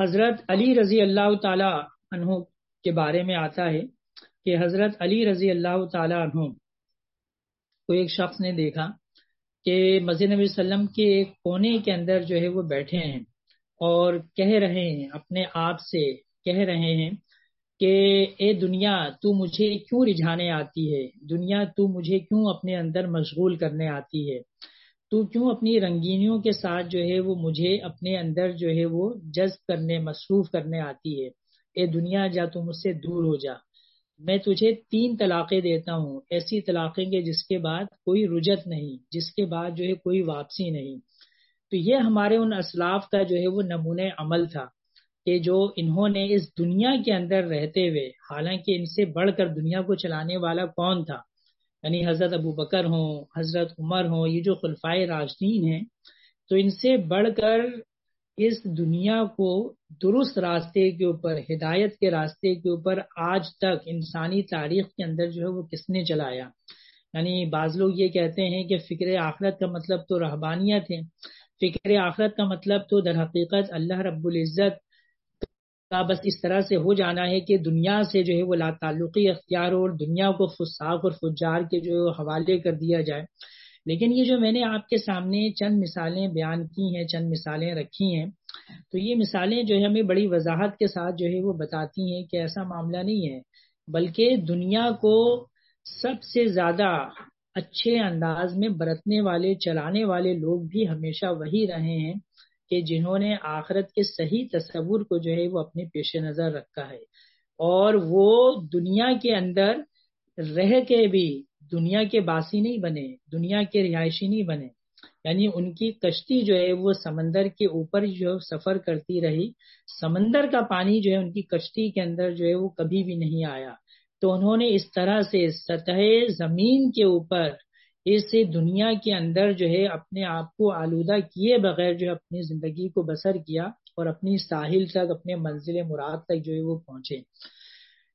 S1: حضرت علی رضی اللہ تعالی عنہ کے بارے میں آتا ہے کہ حضرت علی رضی اللہ تعالی عنہ کو ایک شخص نے دیکھا کہ مسجد نبی وسلم کے ایک کونے کے اندر جو ہے وہ بیٹھے ہیں اور کہہ رہے ہیں، اپنے آپ سے کہہ رہے ہیں کہ اے دنیا، تو مجھے کیوں رجھانے آتی ہے؟ دنیا، تو مجھے کیوں اپنے اندر مشغول کرنے آتی ہے؟ تو کیوں اپنی رنگینیوں کے ساتھ جو ہے وہ مجھے اپنے اندر جو ہے وہ جذب کرنے، مصروف کرنے آتی ہے؟ اے دنیا، جا تو مجھ سے دور ہو جا۔ میں تجھے تین طلاقیں دیتا ہوں، ایسی طلاقیں گے جس کے بعد کوئی رجت نہیں، جس کے بعد جو ہے کوئی واپسی نہیں۔ تو یہ ہمارے ان اسلاف کا جو ہے وہ نمونۂ عمل تھا کہ جو انہوں نے اس دنیا کے اندر رہتے ہوئے، حالانکہ ان سے بڑھ کر دنیا کو چلانے والا کون تھا؟ یعنی حضرت ابو بکر ہوں، حضرت عمر ہوں، یہ جو خلفائے راجدین ہیں، تو ان سے بڑھ کر اس دنیا کو درست راستے کے اوپر، ہدایت کے راستے کے اوپر آج تک انسانی تاریخ کے اندر جو ہے وہ کس نے چلایا یعنی بعض لوگ یہ کہتے ہیں کہ فکر آخرت کا مطلب تو رہبانیت ہے فکر آخرت کا مطلب تو در حقیقت اللہ رب العزت کا بس اس طرح سے ہو جانا ہے کہ دنیا سے جو ہے وہ لا تعلقی اختیار اور دنیا کو فساق اور فجار کے جو حوالے کر دیا جائے۔ لیکن یہ جو میں نے آپ کے سامنے چند مثالیں بیان کی ہیں، چند مثالیں رکھی ہیں، تو یہ مثالیں جو ہے ہمیں بڑی وضاحت کے ساتھ جو ہے وہ بتاتی ہیں کہ ایسا معاملہ نہیں ہے، بلکہ دنیا کو سب سے زیادہ اچھے انداز میں برتنے والے، چلانے والے لوگ بھی ہمیشہ وہی رہے ہیں کہ جنہوں نے آخرت کے صحیح تصور کو جو ہے وہ اپنے پیش نظر رکھا ہے۔ اور وہ دنیا کے اندر رہ کے بھی دنیا کے باسی نہیں بنے، دنیا کے رہائشی نہیں بنے۔ یعنی ان کی کشتی جو ہے، وہ سمندر کے اوپر جو سفر کرتی رہی۔ سمندر کا پانی جو ہے، ان کی کشتی کے اندر جو ہے، وہ کبھی بھی نہیں آیا۔ تو انہوں نے اس طرح سے سطح زمین کے اوپر اس دنیا کے اندر جو ہے، اپنے آپ کو آلودہ کیے بغیر جو ہے، اپنی زندگی کو بسر کیا اور اپنی ساحل تک، اپنے منزل مراد تک جو ہے، وہ پہنچے۔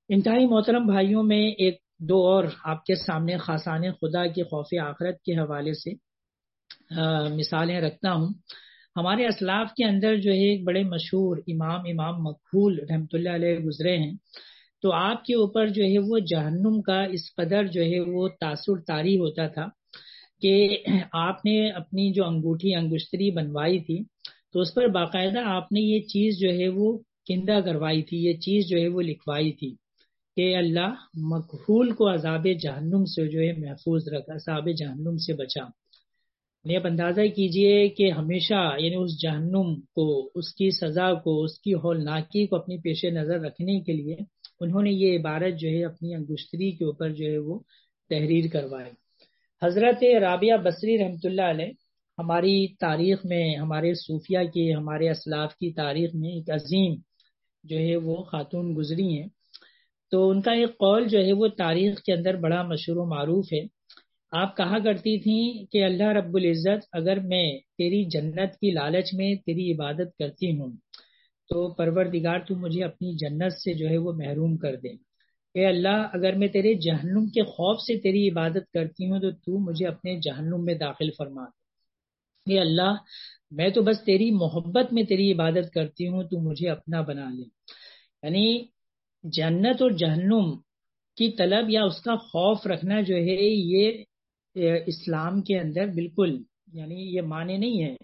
S1: انتہائی محترم بھائیوں میں ایک دو اور آپ کے سامنے خاصان خدا کے خوف آخرت کے حوالے سے مثالیں رکھتا ہوں۔ ہمارے اسلاف کے اندر جو ہے ایک بڑے مشہور امام امام مقبول رحمۃ اللہ علیہ گزرے ہیں۔ تو آپ کے اوپر جو ہے وہ جہنم کا اس قدر جو ہے وہ تاثر تاری ہوتا تھا کہ آپ نے اپنی جو انگوٹھی، انگشتری بنوائی تھی، تو اس پر باقاعدہ آپ نے یہ چیز جو ہے وہ کندہ کروائی تھی، یہ چیز جو ہے وہ لکھوائی تھی۔ کہ اللہ مقبول کو عذاب جہنم سے جو ہے محفوظ رکھ عذاب جہنم سے بچا۔ یعنی آپ اندازہ کیجیے کہ ہمیشہ یعنی اس جہنم کو، اس کی سزا کو، اس کی ہولناکی کو اپنی پیش نظر رکھنے کے لیے انہوں نے یہ عبارت جو ہے اپنی انگشتری کے اوپر جو ہے وہ تحریر کروائی۔ حضرت رابعہ بصری رحمۃ اللہ علیہ ہماری تاریخ میں، ہمارے صوفیہ کی، ہمارے اسلاف کی تاریخ میں ایک عظیم جو ہے وہ خاتون گزری ہیں۔ تو ان کا ایک قول جو ہے وہ تاریخ کے اندر بڑا مشہور و معروف ہے۔ آپ کہا کرتی تھیں کہ اللہ رب العزت اگر میں تیری جنت کی لالچ میں تیری عبادت کرتی ہوں تو پروردگار تو مجھے اپنی جنت سے جو ہے وہ محروم کر دے۔ اے اللہ، اگر میں تیرے جہنم کے خوف سے تیری عبادت کرتی ہوں تو تو مجھے اپنے جہنم میں داخل فرما دے۔ اے اللہ، میں تو بس تیری محبت میں تیری عبادت کرتی ہوں، تو مجھے اپنا بنا لے۔ یعنی جنت اور جہنم کی طلب یا اس کا خوف رکھنا جو ہے، یہ اسلام کے اندر بالکل یعنی یہ معنی نہیں ہے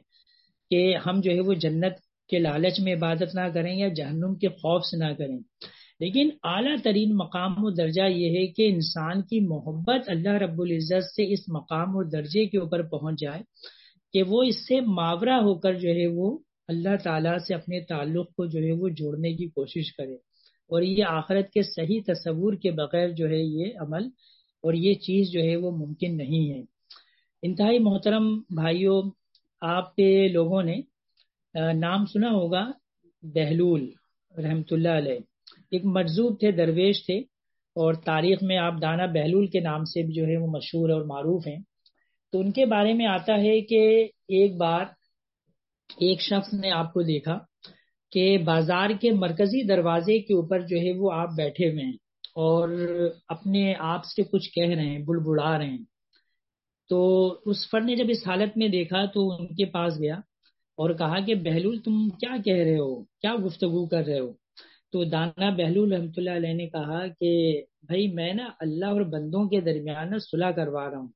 S1: کہ ہم جو ہے وہ جنت کے لالچ میں عبادت نہ کریں یا جہنم کے خوف سے نہ کریں۔ لیکن اعلیٰ ترین مقام و درجہ یہ ہے کہ انسان کی محبت اللہ رب العزت سے اس مقام و درجے کے اوپر پہنچ جائے کہ وہ اس سے ماورہ ہو کر جو ہے وہ اللہ تعالیٰ سے اپنے تعلق کو جو ہے وہ جوڑنے کی کوشش کرے۔ اور یہ آخرت کے صحیح تصور کے بغیر جو ہے یہ عمل اور یہ چیز جو ہے وہ ممکن نہیں ہے۔ انتہائی محترم بھائیوں آپ کے لوگوں نے نام سنا ہوگا بہلول رحمت اللہ علیہ۔ ایک مجذوب تھے، درویش تھے اور تاریخ میں آپ دانا بہلول کے نام سے بھی جو ہے وہ مشہور اور معروف ہیں۔ تو ان کے بارے میں آتا ہے کہ ایک بار ایک شخص نے آپ کو دیکھا۔ کہ بازار کے مرکزی دروازے کے اوپر جو ہے وہ آپ بیٹھے ہوئے ہیں اور اپنے آپ سے کچھ کہہ رہے ہیں بڑبڑا رہے ہیں۔ تو اس فر نے جب اس حالت میں دیکھا تو ان کے پاس گیا اور کہا کہ بہلول تم کیا کہہ رہے ہو؟ کیا گفتگو کر رہے ہو؟ تو دانا بہلول رحمۃ اللہ علیہ نے کہا کہ بھائی میں نا اللہ اور بندوں کے درمیان صلح کروا رہا ہوں۔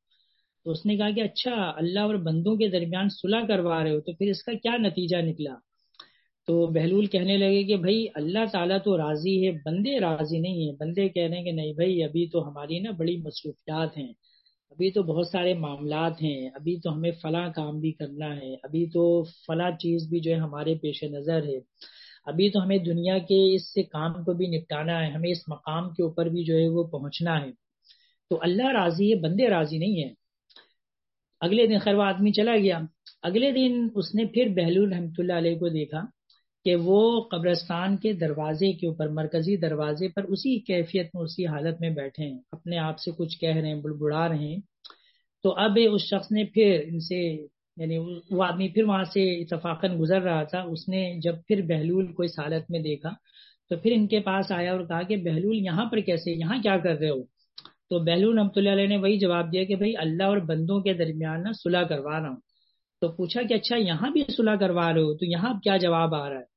S1: تو اس نے کہا کہ اچھا اللہ اور بندوں کے درمیان صلح کروا رہے ہو تو پھر اس کا کیا نتیجہ نکلا؟ تو بہلول کہنے لگے کہ بھائی اللہ تعالیٰ تو راضی ہے، بندے راضی نہیں ہیں۔ بندے کہہ رہے ہیں کہ نہیں، بھائی ابھی تو ہماری نا بڑی مصروفیات ہیں۔ ابھی تو بہت سارے معاملات ہیں۔ ابھی تو ہمیں فلاں کام بھی کرنا ہے۔ ابھی تو فلاں چیز بھی جو ہے ہمارے پیش نظر ہے۔ ابھی تو ہمیں دنیا کے اس سے کام کو بھی نپٹانا ہے۔ ہمیں اس مقام کے اوپر بھی جو ہے وہ پہنچنا ہے۔ تو اللہ راضی ہے، بندے راضی نہیں ہیں۔ اگلے دن خیر وہ آدمی چلا گیا۔ اگلے دن اس نے پھر بہلول رحمۃ اللہ علیہ کو دیکھا۔ کہ وہ قبرستان کے دروازے کے اوپر، مرکزی دروازے پر اسی کیفیت میں، اسی حالت میں بیٹھے ہیں۔ اپنے آپ سے کچھ کہہ رہے ہیں، بڑبڑا رہے ہیں۔ تو اب اس شخص نے پھر ان سے یعنی وہ آدمی پھر وہاں سے اتفاقاً گزر رہا تھا۔ اس نے جب پھر بہلول کو اس حالت میں دیکھا، تو پھر ان کے پاس آیا اور کہا کہ بہلول، یہاں پر کیسے؟ یہاں کیا کر رہے ہو؟ تو بہلول رحمۃ اللہ علیہ نے وہی جواب دیا کہ بھائی، اللہ اور بندوں کے درمیان نا صلح کروا رہا ہوں۔ تو پوچھا کہ اچھا یہاں بھی صلح کروا رہے ہو؟ تو یہاں کیا جواب آ رہا ہے؟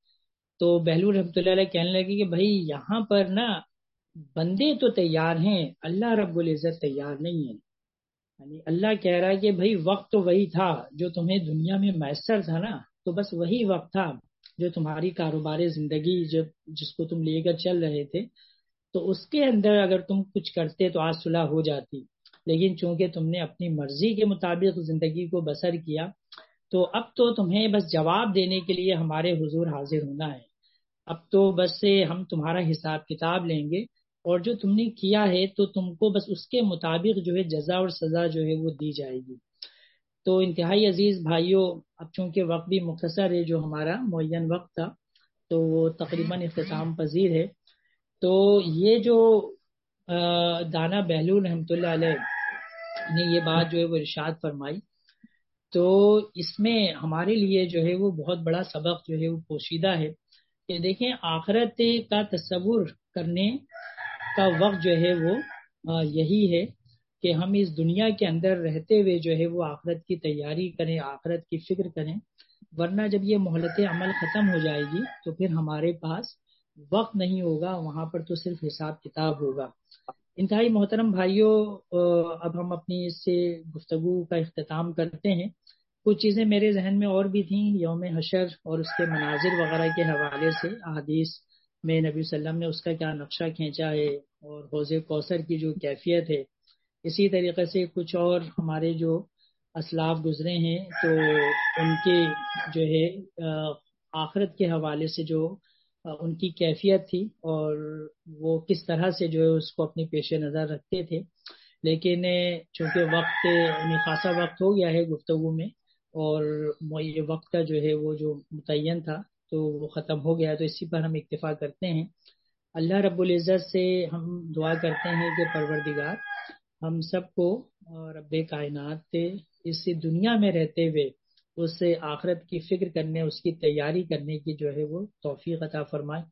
S1: تو بہلول رحمۃ اللہ علیہ کہنے لگے کہ بھائی یہاں پر نا بندے تو تیار ہیں، اللہ رب العزت تیار نہیں ہے یعنی اللہ کہہ رہا ہے کہ بھائی وقت تو وہی تھا جو تمہیں دنیا میں میسر تھا نا، تو بس وہی وقت تھا جو تمہاری کاروبار زندگی جب جس کو تم لے کر چل رہے تھے۔ تو اس کے اندر اگر تم کچھ کرتے تو آج صلح ہو جاتی۔ لیکن چونکہ تم نے اپنی مرضی کے مطابق زندگی کو بسر کیا، تو اب تو تمہیں بس جواب دینے کے لیے ہمارے حضور حاضر ہونا ہے۔ اب تو بس ہم تمہارا حساب کتاب لیں گے، اور جو تم نے کیا ہے تو تم کو بس اس کے مطابق جو ہے جزا اور سزا جو ہے وہ دی جائے گی۔ تو انتہائی عزیز بھائیوں اب چونکہ وقت بھی مختصر ہے جو ہمارا معین وقت تھا، تو وہ تقریباً اختتام پذیر ہے۔ تو یہ جو دانا بہلول رحمۃ اللہ علیہ نے یہ بات جو ہے وہ ارشاد فرمائی، تو اس میں ہمارے لیے جو ہے وہ بہت بڑا سبق جو ہے وہ پوشیدہ ہے۔ کہ دیکھیں آخرت کا تصور کرنے کا وقت جو ہے وہ یہی ہے کہ ہم اس دنیا کے اندر رہتے ہوئے جو ہے وہ آخرت کی تیاری کریں، آخرت کی فکر کریں۔ ورنہ جب یہ مہلت عمل ختم ہو جائے گی تو پھر ہمارے پاس وقت نہیں ہوگا، وہاں پر تو صرف حساب کتاب ہوگا۔ انتہائی محترم بھائیوں اب ہم اپنی اس سے گفتگو کا اختتام کرتے ہیں۔ کچھ چیزیں میرے ذہن میں اور بھی تھیں، یوم حشر اور اس کے مناظر وغیرہ کے حوالے سے احادیث میں نبی وسلم نے اس کا کیا نقشہ کھینچا ہے اور حوض کوثر کی جو کیفیت ہے۔ اسی طریقے سے کچھ اور ہمارے جو اسلاف گزرے ہیں، تو ان کے جو ہے آخرت کے حوالے سے جو ان کی کیفیت تھی اور وہ کس طرح سے جو ہے اس کو اپنی پیش نظر رکھتے تھے۔ لیکن چونکہ وقت یعنی خاصا وقت ہو گیا ہے گفتگو میں اور یہ وقت کا جو ہے وہ جو متعین تھا تو وہ ختم ہو گیا تو اسی پر ہم اکتفا کرتے ہیں۔ اللہ رب العزت سے ہم دعا کرتے ہیں کہ پروردگار، ہم سب کو رب کائنات اس دنیا میں رہتے ہوئے، اس آخرت کی فکر کرنے، اس کی تیاری کرنے کی جو ہے وہ توفیق عطا فرمائے۔